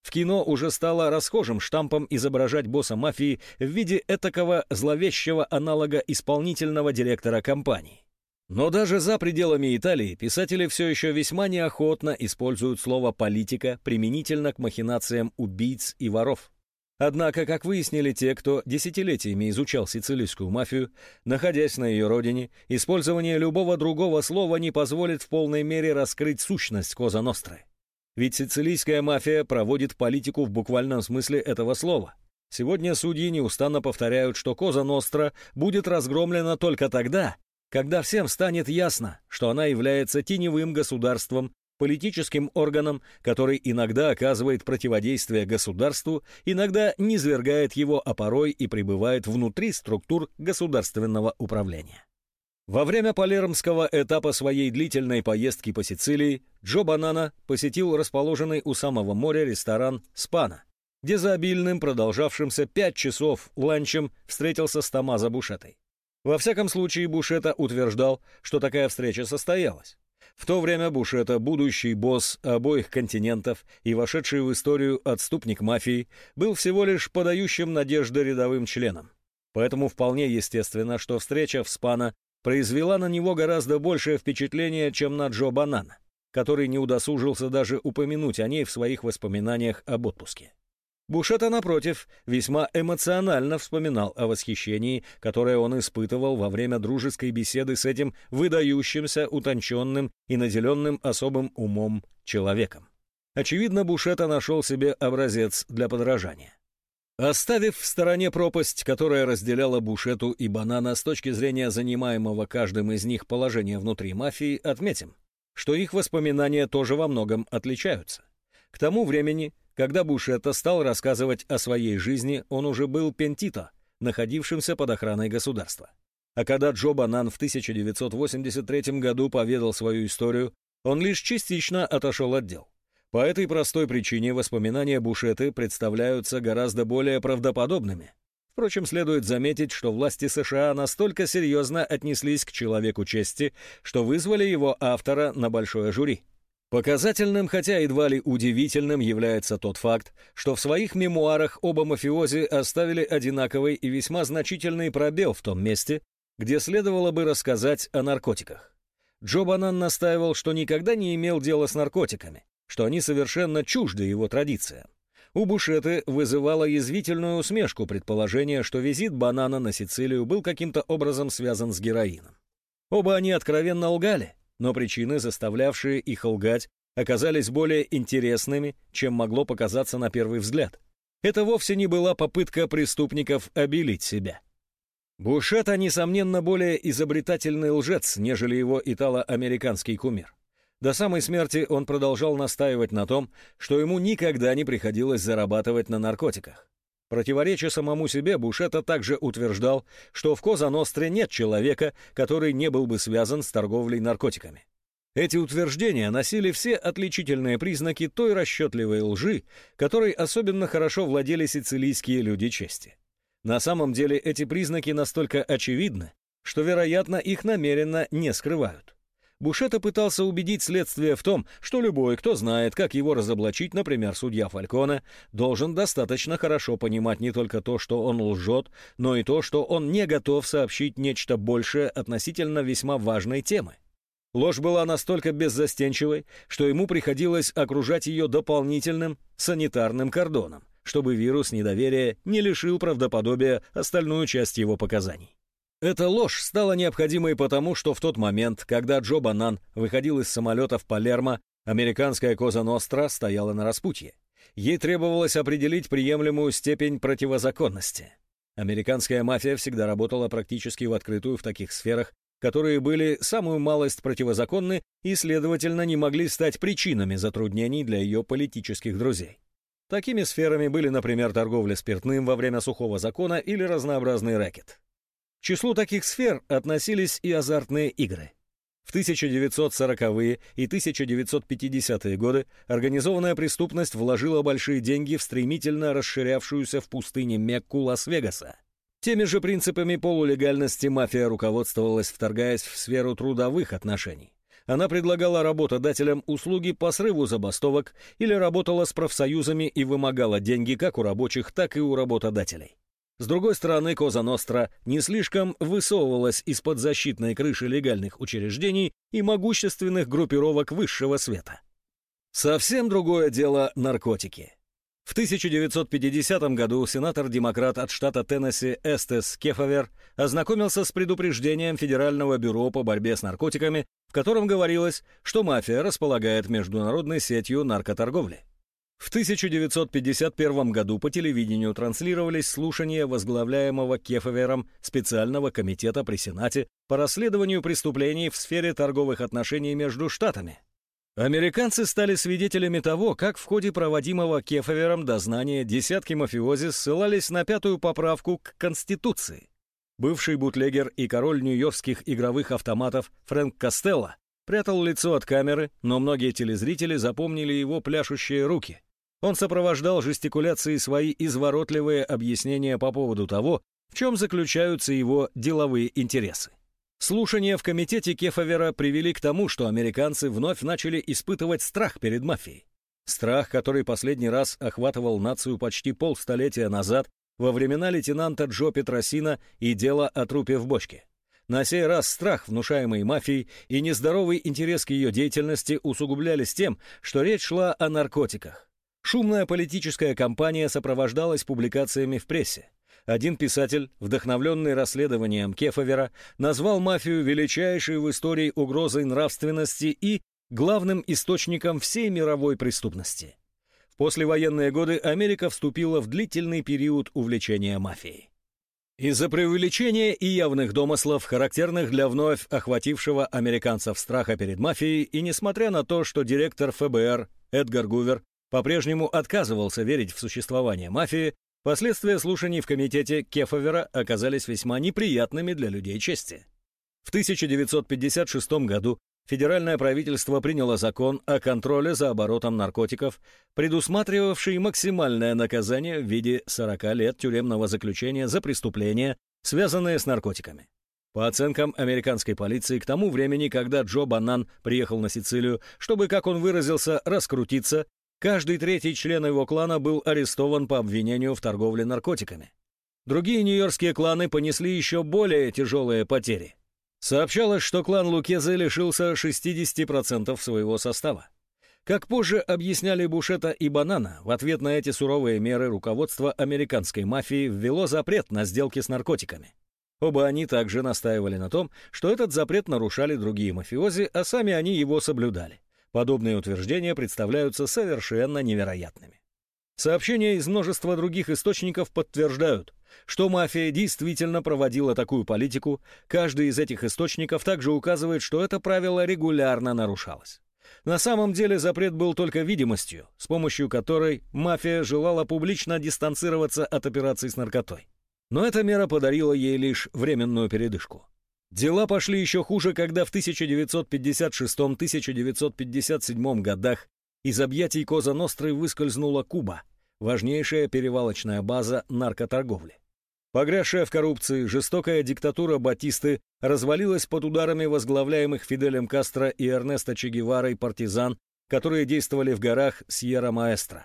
В кино уже стало расхожим штампом изображать босса мафии в виде этакого зловещего аналога исполнительного директора компании. Но даже за пределами Италии писатели все еще весьма неохотно используют слово «политика» применительно к махинациям убийц и воров. Однако, как выяснили те, кто десятилетиями изучал сицилийскую мафию, находясь на ее родине, использование любого другого слова не позволит в полной мере раскрыть сущность Коза Ностры. Ведь сицилийская мафия проводит политику в буквальном смысле этого слова. Сегодня судьи неустанно повторяют, что Коза Ностра будет разгромлена только тогда, когда всем станет ясно, что она является теневым государством, политическим органом, который иногда оказывает противодействие государству, иногда низвергает его, а порой и пребывает внутри структур государственного управления. Во время палермского этапа своей длительной поездки по Сицилии Джо Банана посетил расположенный у самого моря ресторан «Спана», где за обильным, продолжавшимся пять часов ланчем встретился с Томазо Бушетой. Во всяком случае, Бушета утверждал, что такая встреча состоялась. В то время Бушета, будущий босс обоих континентов и вошедший в историю отступник мафии, был всего лишь подающим надежды рядовым членом. Поэтому вполне естественно, что встреча в Спана произвела на него гораздо большее впечатление, чем на Джо Банана, который не удосужился даже упомянуть о ней в своих воспоминаниях об отпуске. Бушета, напротив, весьма эмоционально вспоминал о восхищении, которое он испытывал во время дружеской беседы с этим выдающимся, утонченным и наделенным особым умом человеком. Очевидно, Бушета нашел себе образец для подражания. Оставив в стороне пропасть, которая разделяла Бушету и Банана с точки зрения занимаемого каждым из них положения внутри мафии, отметим, что их воспоминания тоже во многом отличаются. К тому времени когда Бушетта стал рассказывать о своей жизни, он уже был пентито, находившимся под охраной государства. А когда Джо Банан в 1983 году поведал свою историю, он лишь частично отошел от дел. По этой простой причине воспоминания Бушеты представляются гораздо более правдоподобными. Впрочем, следует заметить, что власти США настолько серьезно отнеслись к человеку чести, что вызвали его автора на большое жюри. Показательным, хотя едва ли удивительным, является тот факт, что в своих мемуарах оба мафиози оставили одинаковый и весьма значительный пробел в том месте, где следовало бы рассказать о наркотиках. Джо Банан настаивал, что никогда не имел дела с наркотиками, что они совершенно чужды его традициям. У Бушеты вызывало язвительную усмешку предположение, что визит Банана на Сицилию был каким-то образом связан с героином. Оба они откровенно лгали, но причины, заставлявшие их лгать, оказались более интересными, чем могло показаться на первый взгляд. Это вовсе не была попытка преступников обелить себя. Бушета, несомненно, более изобретательный лжец, нежели его итало-американский кумир. До самой смерти он продолжал настаивать на том, что ему никогда не приходилось зарабатывать на наркотиках. Противореча самому себе, Бушета также утверждал, что в Коза-Ностре нет человека, который не был бы связан с торговлей наркотиками. Эти утверждения носили все отличительные признаки той расчетливой лжи, которой особенно хорошо владели сицилийские люди чести. На самом деле эти признаки настолько очевидны, что, вероятно, их намеренно не скрывают. Бушета пытался убедить следствие в том, что любой, кто знает, как его разоблачить, например, судья Фалькона, должен достаточно хорошо понимать не только то, что он лжет, но и то, что он не готов сообщить нечто большее относительно весьма важной темы. Ложь была настолько беззастенчивой, что ему приходилось окружать ее дополнительным санитарным кордоном, чтобы вирус недоверия не лишил правдоподобия остальную часть его показаний. Эта ложь стала необходимой потому, что в тот момент, когда Джо Банан выходил из самолета в Палермо, американская Коза Ностра стояла на распутье. Ей требовалось определить приемлемую степень противозаконности. Американская мафия всегда работала практически в открытую в таких сферах, которые были самую малость противозаконны и, следовательно, не могли стать причинами затруднений для ее политических друзей. Такими сферами были, например, торговля спиртным во время сухого закона или разнообразный рэкет. Числу таких сфер относились и азартные игры. В 1940-е и 1950-е годы организованная преступность вложила большие деньги в стремительно расширявшуюся в пустыне Мекку Лас-Вегаса. Теми же принципами полулегальности мафия руководствовалась, вторгаясь в сферу трудовых отношений. Она предлагала работодателям услуги по срыву забастовок или работала с профсоюзами и вымогала деньги как у рабочих, так и у работодателей. С другой стороны, Коза Ностра не слишком высовывалась из-под защитной крыши легальных учреждений и могущественных группировок высшего света. Совсем другое дело наркотики. В 1950 году сенатор-демократ от штата Теннесси Эстес Кефавер ознакомился с предупреждением Федерального бюро по борьбе с наркотиками, в котором говорилось, что мафия располагает международной сетью наркоторговли. В 1951 году по телевидению транслировались слушания возглавляемого Кефавером специального комитета при Сенате по расследованию преступлений в сфере торговых отношений между штатами. Американцы стали свидетелями того, как в ходе проводимого Кефавером дознания десятки мафиози ссылались на пятую поправку к Конституции. Бывший бутлегер и король нью-йоркских игровых автоматов Фрэнк Костелло прятал лицо от камеры, но многие телезрители запомнили его пляшущие руки. Он сопровождал жестикуляции свои изворотливые объяснения по поводу того, в чем заключаются его деловые интересы. Слушания в комитете Кефавера привели к тому, что американцы вновь начали испытывать страх перед мафией. Страх, который последний раз охватывал нацию почти полстолетия назад, во времена лейтенанта Джо Петросина и дело о трупе в бочке. На сей раз страх, внушаемый мафией, и нездоровый интерес к ее деятельности усугублялись тем, что речь шла о наркотиках. Шумная политическая кампания сопровождалась публикациями в прессе. Один писатель, вдохновленный расследованием Кефавера, назвал мафию величайшей в истории угрозой нравственности и главным источником всей мировой преступности. В послевоенные годы Америка вступила в длительный период увлечения мафией. Из-за преувеличения и явных домыслов, характерных для вновь охватившего американцев страха перед мафией, и несмотря на то, что директор ФБР Эдгар Гувер по-прежнему отказывался верить в существование мафии, Последствия слушаний в комитете Кефавера оказались весьма неприятными для людей чести. В 1956 году федеральное правительство приняло закон о контроле за оборотом наркотиков, предусматривавший максимальное наказание в виде 40 лет тюремного заключения за преступления, связанные с наркотиками. По оценкам американской полиции, к тому времени, когда Джо Банан приехал на Сицилию, чтобы, как он выразился, раскрутиться, каждый третий член его клана был арестован по обвинению в торговле наркотиками. Другие нью-йоркские кланы понесли еще более тяжелые потери. Сообщалось, что клан Лукезе лишился 60% своего состава. Как позже объясняли Бушета и Банана, в ответ на эти суровые меры руководство американской мафии ввело запрет на сделки с наркотиками. Оба они также настаивали на том, что этот запрет нарушали другие мафиози, а сами они его соблюдали. Подобные утверждения представляются совершенно невероятными. Сообщения из множества других источников подтверждают, что мафия действительно проводила такую политику, каждый из этих источников также указывает, что это правило регулярно нарушалось. На самом деле запрет был только видимостью, с помощью которой мафия желала публично дистанцироваться от операций с наркотой. Но эта мера подарила ей лишь временную передышку. Дела пошли еще хуже, когда в 1956-1957 годах из объятий Коза Ностры выскользнула Куба, важнейшая перевалочная база наркоторговли. Погрязшая в коррупции, жестокая диктатура Батисты развалилась под ударами возглавляемых Фиделем Кастро и Эрнесто Че Геварой партизан, которые действовали в горах Сьерра-Маэстро.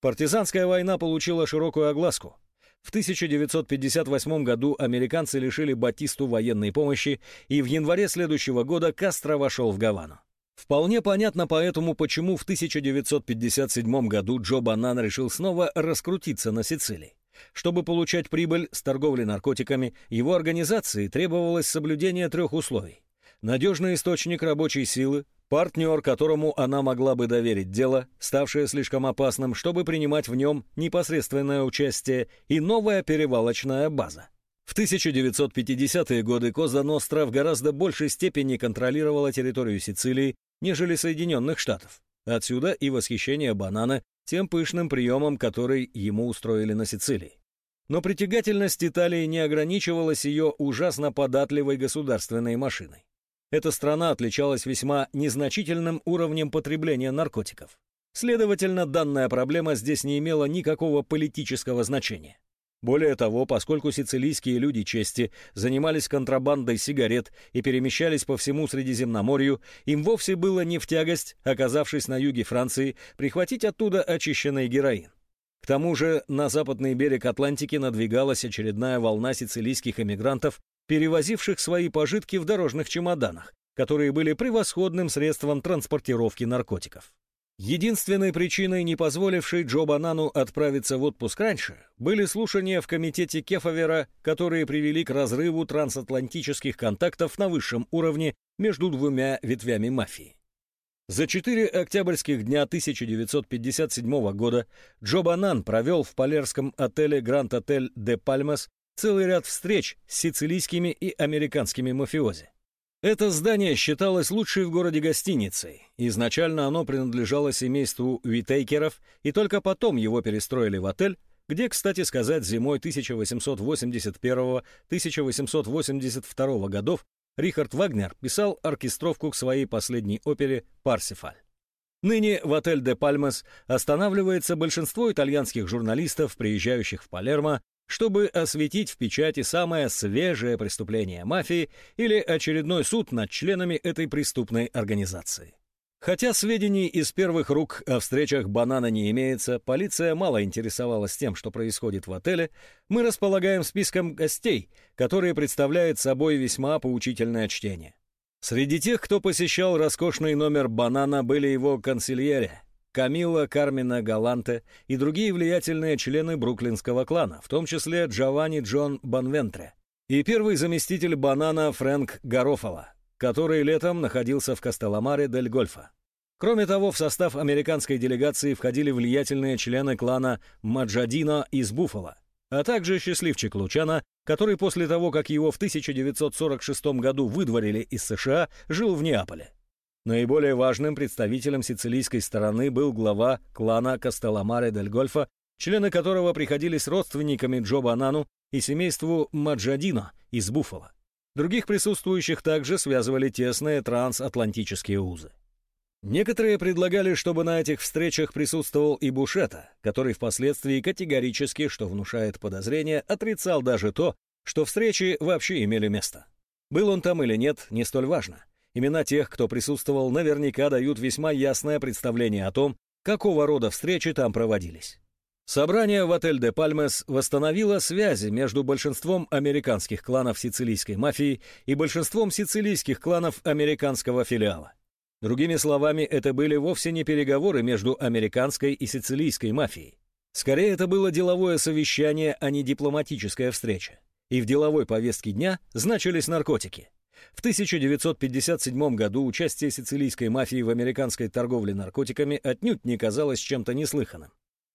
Партизанская война получила широкую огласку. В 1958 году американцы лишили Батисту военной помощи, и в январе следующего года Кастро вошел в Гавану. Вполне понятно поэтому, почему в 1957 году Джо Банан решил снова раскрутиться на Сицилии. Чтобы получать прибыль с торговли наркотиками, его организации требовалось соблюдение трех условий. Надежный источник рабочей силы, партнер, которому она могла бы доверить дело, ставшее слишком опасным, чтобы принимать в нем непосредственное участие, и новая перевалочная база. В 1950-е годы Коза Ностра в гораздо большей степени контролировала территорию Сицилии, нежели Соединенных Штатов. Отсюда и восхищение Банана тем пышным приемом, который ему устроили на Сицилии. Но притягательность Италии не ограничивалась ее ужасно податливой государственной машиной. Эта страна отличалась весьма незначительным уровнем потребления наркотиков. Следовательно, данная проблема здесь не имела никакого политического значения. Более того, поскольку сицилийские люди чести занимались контрабандой сигарет и перемещались по всему Средиземноморью, им вовсе было не в тягость, оказавшись на юге Франции, прихватить оттуда очищенный героин. К тому же на западный берег Атлантики надвигалась очередная волна сицилийских эмигрантов, перевозивших свои пожитки в дорожных чемоданах, которые были превосходным средством транспортировки наркотиков. Единственной причиной, не позволившей Джо Банану отправиться в отпуск раньше, были слушания в комитете Кефавера, которые привели к разрыву трансатлантических контактов на высшем уровне между двумя ветвями мафии. За четыре октябрьских дня 1957 года Джо Банан провел в палерском отеле Гранд Отель де Пальмас целый ряд встреч с сицилийскими и американскими мафиози. Это здание считалось лучшей в городе гостиницей. Изначально оно принадлежало семейству Витейкеров, и только потом его перестроили в отель, где, кстати сказать, зимой 1881-1882 годов Рихард Вагнер писал оркестровку к своей последней опере «Парсифаль». Ныне в отель «Де Пальмас» останавливается большинство итальянских журналистов, приезжающих в Палермо чтобы осветить в печати самое свежее преступление мафии или очередной суд над членами этой преступной организации. Хотя сведений из первых рук о встречах банана не имеется, полиция мало интересовалась тем, что происходит в отеле, мы располагаем списком гостей, которые представляют собой весьма поучительное чтение. Среди тех, кто посещал роскошный номер банана, были его консильери, Камила Кармина Галанте и другие влиятельные члены бруклинского клана, в том числе Джованни Джон Бонвентре и первый заместитель Банана Фрэнк Гарофало, который летом находился в Кастеламаре дель Гольфа. Кроме того, в состав американской делегации входили влиятельные члены клана Маджадино из Буффало, а также счастливчик Лучана, который после того, как его в 1946 году выдворили из США, жил в Неаполе. Наиболее важным представителем сицилийской стороны был глава клана Кастеламаре дель Гольфа члены которого приходились родственниками Джо Банану и семейству Маджадино из Буффало. Других присутствующих также связывали тесные трансатлантические узы. Некоторые предлагали, чтобы на этих встречах присутствовал и Бушета, который впоследствии категорически, что внушает подозрение, отрицал даже то, что встречи вообще имели место. Был он там или нет, не столь важно. Имена тех, кто присутствовал, наверняка дают весьма ясное представление о том, какого рода встречи там проводились. Собрание в отель «Де Пальмес» восстановило связи между большинством американских кланов сицилийской мафии и большинством сицилийских кланов американского филиала. Другими словами, это были вовсе не переговоры между американской и сицилийской мафией. Скорее, это было деловое совещание, а не дипломатическая встреча. И в деловой повестке дня значились наркотики. В 1957 году участие сицилийской мафии в американской торговле наркотиками отнюдь не казалось чем-то неслыханным.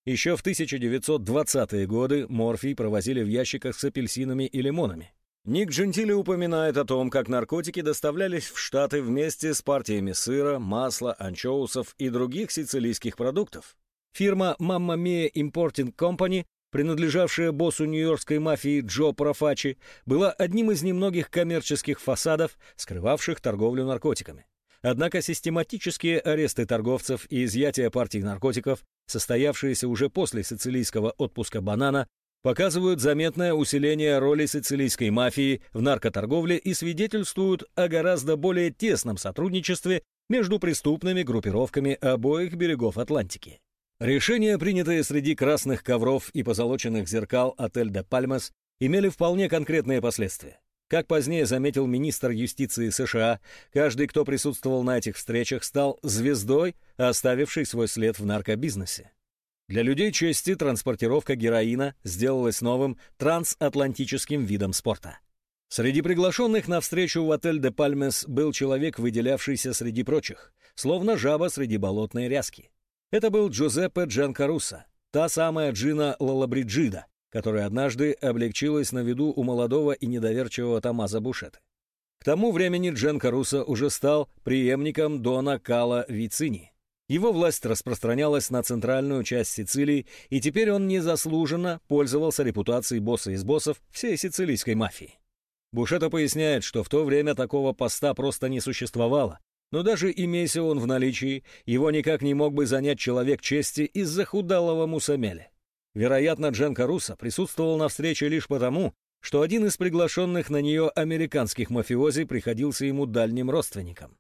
Еще в 1920-е годы морфий провозили в ящиках с апельсинами и лимонами. Ник Джентили упоминает о том, как наркотики доставлялись в Штаты вместе с партиями сыра, масла, анчоусов и других сицилийских продуктов. Фирма Mamma Mia Importing Company, принадлежавшая боссу нью-йоркской мафии Джо Профачи, была одним из немногих коммерческих фасадов, скрывавших торговлю наркотиками. Однако систематические аресты торговцев и изъятие партий наркотиков, состоявшиеся уже после сицилийского отпуска банана, показывают заметное усиление роли сицилийской мафии в наркоторговле и свидетельствуют о гораздо более тесном сотрудничестве между преступными группировками обоих берегов Атлантики. Решения, принятые среди красных ковров и позолоченных зеркал отель «Де Пальмас», имели вполне конкретные последствия. Как позднее заметил министр юстиции США, каждый, кто присутствовал на этих встречах, стал звездой, оставившей свой след в наркобизнесе. Для людей чести транспортировка героина сделалась новым трансатлантическим видом спорта. Среди приглашенных на встречу в отель «Де Пальмес» был человек, выделявшийся среди прочих, словно жаба среди болотной ряски. Это был Джузеппе Джанкаруса, та самая Джина Лалабриджида, которая однажды облегчилась на виду у молодого и недоверчивого Томаза Бушета. К тому времени Джан Каруса уже стал преемником Дона Кала Вицини, его власть распространялась на центральную часть Сицилии, и теперь он незаслуженно пользовался репутацией босса из боссов всей сицилийской мафии. Бушета поясняет, что в то время такого поста просто не существовало, но даже имейся он в наличии, его никак не мог бы занять человек чести из-за худалого Мусамеля. Вероятно, Джен Каруса присутствовал на встрече лишь потому, что один из приглашенных на нее американских мафиози приходился ему дальним родственником.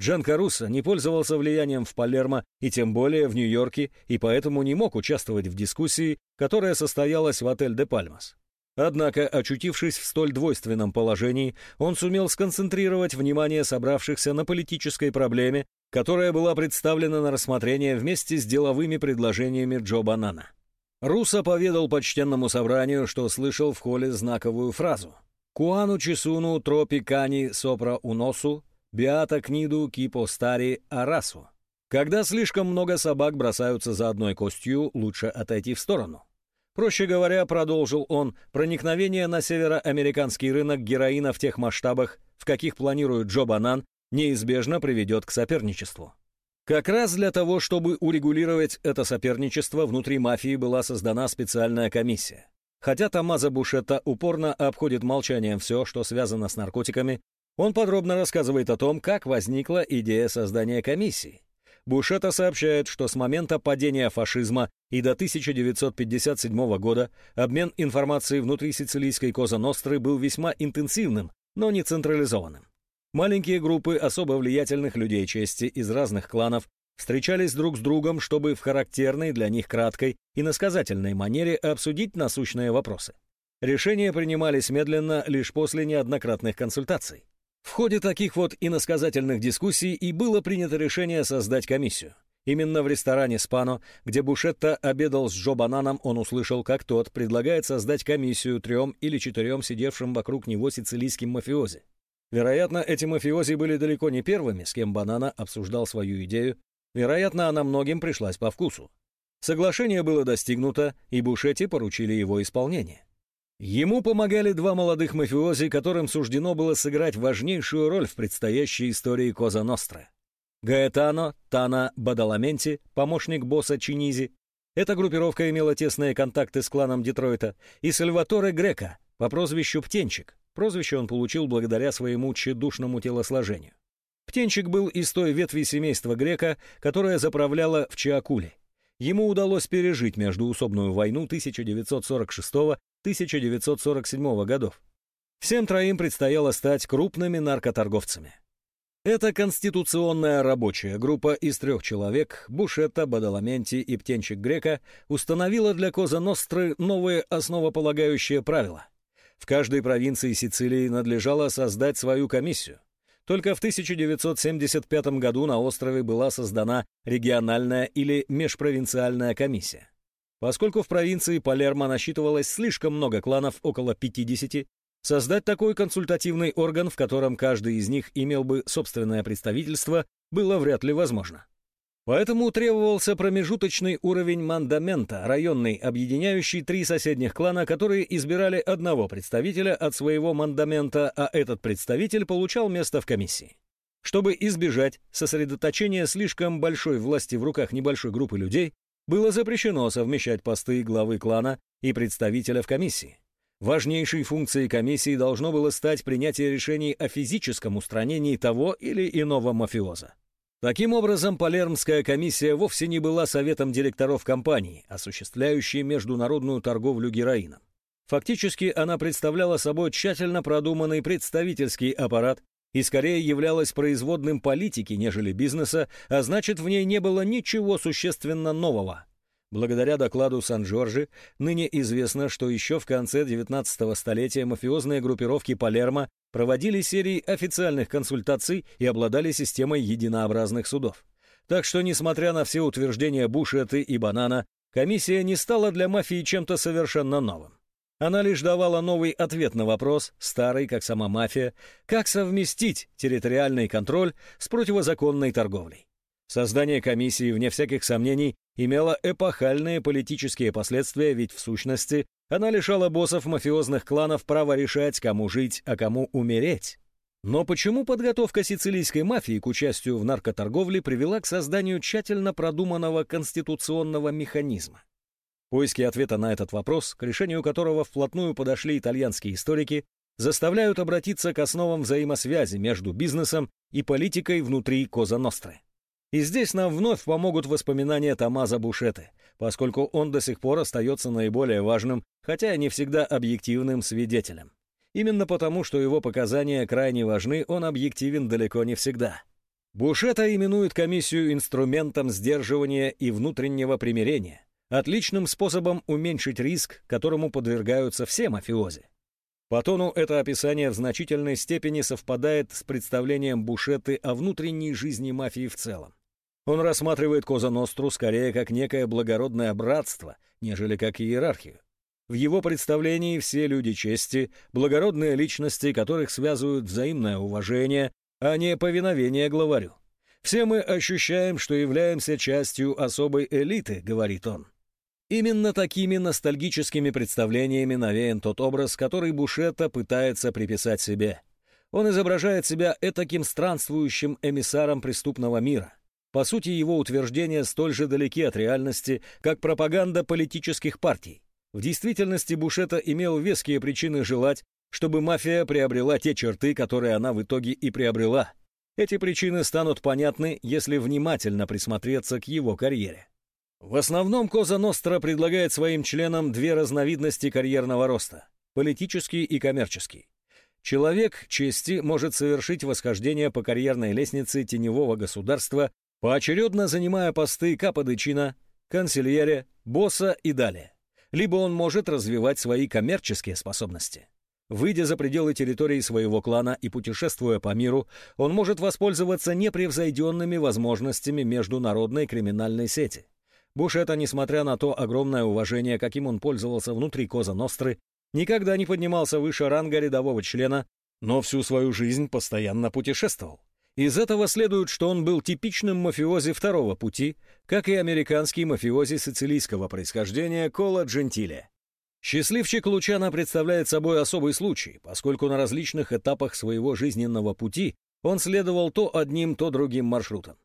Джан Каруса не пользовался влиянием в Палермо и тем более в Нью-Йорке, и поэтому не мог участвовать в дискуссии, которая состоялась в отель «Де Пальмас». Однако, очутившись в столь двойственном положении, он сумел сконцентрировать внимание собравшихся на политической проблеме, которая была представлена на рассмотрение вместе с деловыми предложениями Джо Банана. Руса поведал почтенному собранию, что слышал в холле знаковую фразу «Куану чесуну тропи кани сопра уносу Биата книду кипо стари арасу. Когда слишком много собак бросаются за одной костью, лучше отойти в сторону. Проще говоря, продолжил он, проникновение на североамериканский рынок героина в тех масштабах, в каких планирует Джо Банан, неизбежно приведет к соперничеству. Как раз для того, чтобы урегулировать это соперничество, внутри мафии была создана специальная комиссия. Хотя Томазо Бушетта упорно обходит молчанием все, что связано с наркотиками, он подробно рассказывает о том, как возникла идея создания комиссии. Бушета сообщает, что с момента падения фашизма и до 1957 года обмен информацией внутри сицилийской Коза Ностры был весьма интенсивным, но не централизованным. Маленькие группы особо влиятельных людей чести из разных кланов встречались друг с другом, чтобы в характерной для них краткой и насказательной манере обсудить насущные вопросы. Решения принимались медленно лишь после неоднократных консультаций. В ходе таких вот иносказательных дискуссий и было принято решение создать комиссию. Именно в ресторане «Спано», где Бушетта обедал с Джо Бананом, он услышал, как тот предлагает создать комиссию трем или четырем сидевшим вокруг него сицилийским мафиози. Вероятно, эти мафиози были далеко не первыми, с кем Банана обсуждал свою идею. Вероятно, она многим пришлась по вкусу. Соглашение было достигнуто, и Бушетти поручили его исполнение. Ему помогали два молодых мафиози, которым суждено было сыграть важнейшую роль в предстоящей истории Коза Ностра. Гаэтано Тана Бадаламенти, помощник босса Чинизи, Эта группировка имела тесные контакты с кланом Детройта и Сальваторе Грека по прозвищу Птенчик. Прозвище он получил благодаря своему тщедушному телосложению. Птенчик был из той ветви семейства Грека, которая заправляла в Чиакуле. Ему удалось пережить междуусобную войну 1946-1947 годов. Всем троим предстояло стать крупными наркоторговцами. Эта конституционная рабочая группа из трех человек, Бушетта, Бадаламенти и Птенчик Грека, установила для Коза Ностры новые основополагающие правила. В каждой провинции Сицилии надлежало создать свою комиссию. Только в 1975 году на острове была создана региональная или межпровинциальная комиссия. Поскольку в провинции Палермо насчитывалось слишком много кланов, около 50, Создать такой консультативный орган, в котором каждый из них имел бы собственное представительство, было вряд ли возможно. Поэтому требовался промежуточный уровень мандамента, районный, объединяющий три соседних клана, которые избирали одного представителя от своего мандамента, а этот представитель получал место в комиссии. Чтобы избежать сосредоточения слишком большой власти в руках небольшой группы людей, было запрещено совмещать посты главы клана и представителя в комиссии. Важнейшей функцией комиссии должно было стать принятие решений о физическом устранении того или иного мафиоза. Таким образом, Палермская комиссия вовсе не была советом директоров компании, осуществляющей международную торговлю героином. Фактически она представляла собой тщательно продуманный представительский аппарат и скорее являлась производным политики, нежели бизнеса, а значит, в ней не было ничего существенно нового. Благодаря докладу Сан-Джорджи ныне известно, что еще в конце 19 столетия мафиозные группировки Палермо проводили серии официальных консультаций и обладали системой единообразных судов. Так что, несмотря на все утверждения Бушеты и Банана, комиссия не стала для мафии чем-то совершенно новым. Она лишь давала новый ответ на вопрос, старый, как сама мафия, как совместить территориальный контроль с противозаконной торговлей. Создание комиссии, вне всяких сомнений, имело эпохальные политические последствия, ведь в сущности она лишала боссов мафиозных кланов права решать, кому жить, а кому умереть. Но почему подготовка сицилийской мафии к участию в наркоторговле привела к созданию тщательно продуманного конституционного механизма? Поиски ответа на этот вопрос, к решению которого вплотную подошли итальянские историки, заставляют обратиться к основам взаимосвязи между бизнесом и политикой внутри Коза Ностры. И здесь нам вновь помогут воспоминания Томаза Бушеты, поскольку он до сих пор остается наиболее важным, хотя и не всегда объективным свидетелем. Именно потому, что его показания крайне важны, он объективен далеко не всегда. Бушета именует комиссию инструментом сдерживания и внутреннего примирения, отличным способом уменьшить риск, которому подвергаются все мафиози. По тону это описание в значительной степени совпадает с представлением Бушеты о внутренней жизни мафии в целом. Он рассматривает Коза Ностру скорее как некое благородное братство, нежели как иерархию. В его представлении все люди чести, благородные личности, которых связывают взаимное уважение, а не повиновение главарю. «Все мы ощущаем, что являемся частью особой элиты», — говорит он. Именно такими ностальгическими представлениями навеян тот образ, который Бушетта пытается приписать себе. Он изображает себя этаким странствующим эмиссаром преступного мира. По сути, его утверждения столь же далеки от реальности, как пропаганда политических партий. В действительности Бушетта имел веские причины желать, чтобы мафия приобрела те черты, которые она в итоге и приобрела. Эти причины станут понятны, если внимательно присмотреться к его карьере. В основном Коза Ностра предлагает своим членам две разновидности карьерного роста – политический и коммерческий. Человек чести может совершить восхождение по карьерной лестнице теневого государства, поочередно занимая посты каподычина, консильеря, босса и далее. Либо он может развивать свои коммерческие способности. Выйдя за пределы территории своего клана и путешествуя по миру, он может воспользоваться непревзойденными возможностями международной криминальной сети – Буш это, несмотря на то огромное уважение, каким он пользовался внутри Коза Ностры, никогда не поднимался выше ранга рядового члена, но всю свою жизнь постоянно путешествовал. Из этого следует, что он был типичным мафиози второго пути, как и американский мафиози сицилийского происхождения Кола Джентиле. Счастливчик Лучана представляет собой особый случай, поскольку на различных этапах своего жизненного пути он следовал то одним, то другим маршрутам.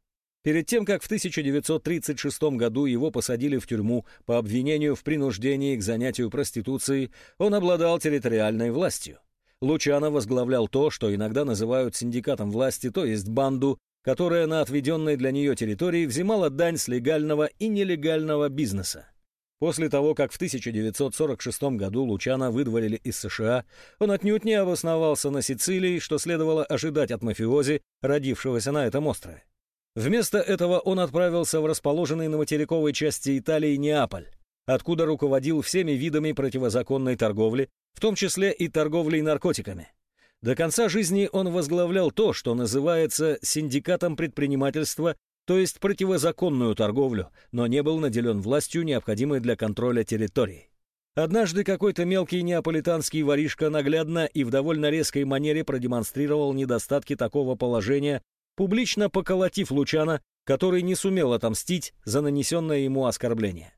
Перед тем, как в 1936 году его посадили в тюрьму по обвинению в принуждении к занятию проституцией, он обладал территориальной властью. Лучано возглавлял то, что иногда называют синдикатом власти, то есть банду, которая на отведенной для нее территории взимала дань с легального и нелегального бизнеса. После того, как в 1946 году Лучана выдворили из США, он отнюдь не обосновался на Сицилии, что следовало ожидать от мафиози, родившегося на этом острове. Вместо этого он отправился в расположенный на материковой части Италии Неаполь, откуда руководил всеми видами противозаконной торговли, в том числе и торговлей наркотиками. До конца жизни он возглавлял то, что называется синдикатом предпринимательства, то есть противозаконную торговлю, но не был наделен властью, необходимой для контроля территории. Однажды какой-то мелкий неаполитанский воришка наглядно и в довольно резкой манере продемонстрировал недостатки такого положения, публично поколотив Лучана, который не сумел отомстить за нанесенное ему оскорбление.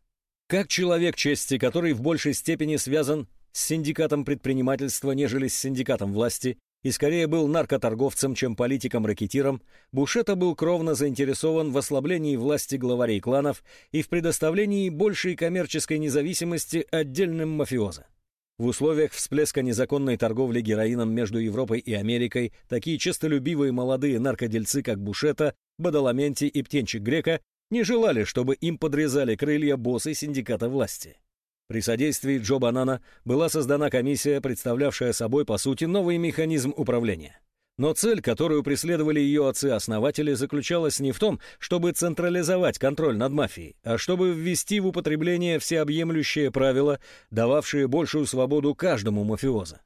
Как человек чести, который в большей степени связан с синдикатом предпринимательства, нежели с синдикатом власти, и скорее был наркоторговцем, чем политиком-ракетиром, Бушета был кровно заинтересован в ослаблении власти главарей кланов и в предоставлении большей коммерческой независимости отдельным мафиоза. В условиях всплеска незаконной торговли героином между Европой и Америкой такие честолюбивые молодые наркодельцы, как Бушета, Бадаламенти и Птенчик Грека, не желали, чтобы им подрезали крылья боссы синдиката власти. При содействии Джо Банана была создана комиссия, представлявшая собой, по сути, новый механизм управления. Но цель, которую преследовали ее отцы-основатели, заключалась не в том, чтобы централизовать контроль над мафией, а чтобы ввести в употребление всеобъемлющие правила, дававшие большую свободу каждому мафиоза.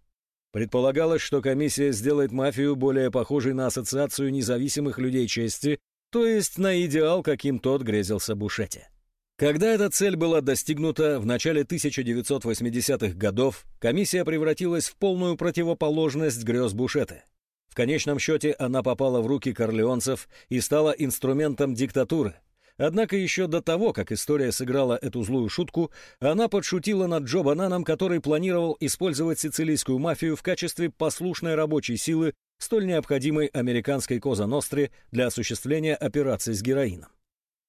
Предполагалось, что комиссия сделает мафию более похожей на ассоциацию независимых людей чести, то есть на идеал, каким тот грезился Бушете. Когда эта цель была достигнута в начале 1980-х годов, комиссия превратилась в полную противоположность грез Бушета. Конечном счете она попала в руки корлеонцев и стала инструментом диктатуры. Однако еще до того, как история сыграла эту злую шутку, она подшутила над Джо Бананом, который планировал использовать сицилийскую мафию в качестве послушной рабочей силы, столь необходимой американской Коза Ностре для осуществления операций с героином.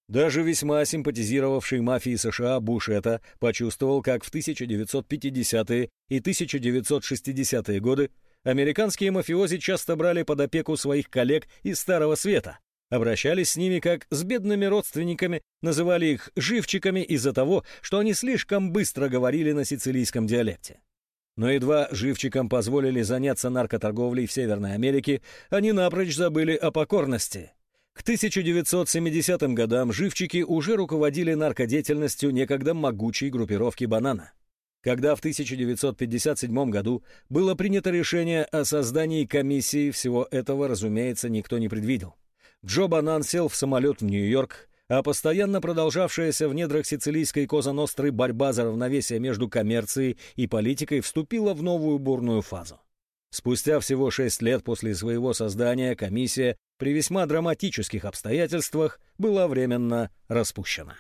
Даже весьма симпатизировавший мафии США Буш это почувствовал, как в 1950-е и 1960-е годы американские мафиози часто брали под опеку своих коллег из Старого Света, обращались с ними как с бедными родственниками, называли их «живчиками» из-за того, что они слишком быстро говорили на сицилийском диалекте. Но едва живчикам позволили заняться наркоторговлей в Северной Америке, они напрочь забыли о покорности – к 1970 годам живчики уже руководили наркодеятельностью некогда могучей группировки «Банана». Когда в 1957 году было принято решение о создании комиссии, всего этого, разумеется, никто не предвидел. Джо Банан сел в самолет в Нью-Йорк, а постоянно продолжавшаяся в недрах сицилийской Коза Ностры борьба за равновесие между коммерцией и политикой вступила в новую бурную фазу. Спустя всего шесть лет после своего создания комиссия при весьма драматических обстоятельствах была временно распущена.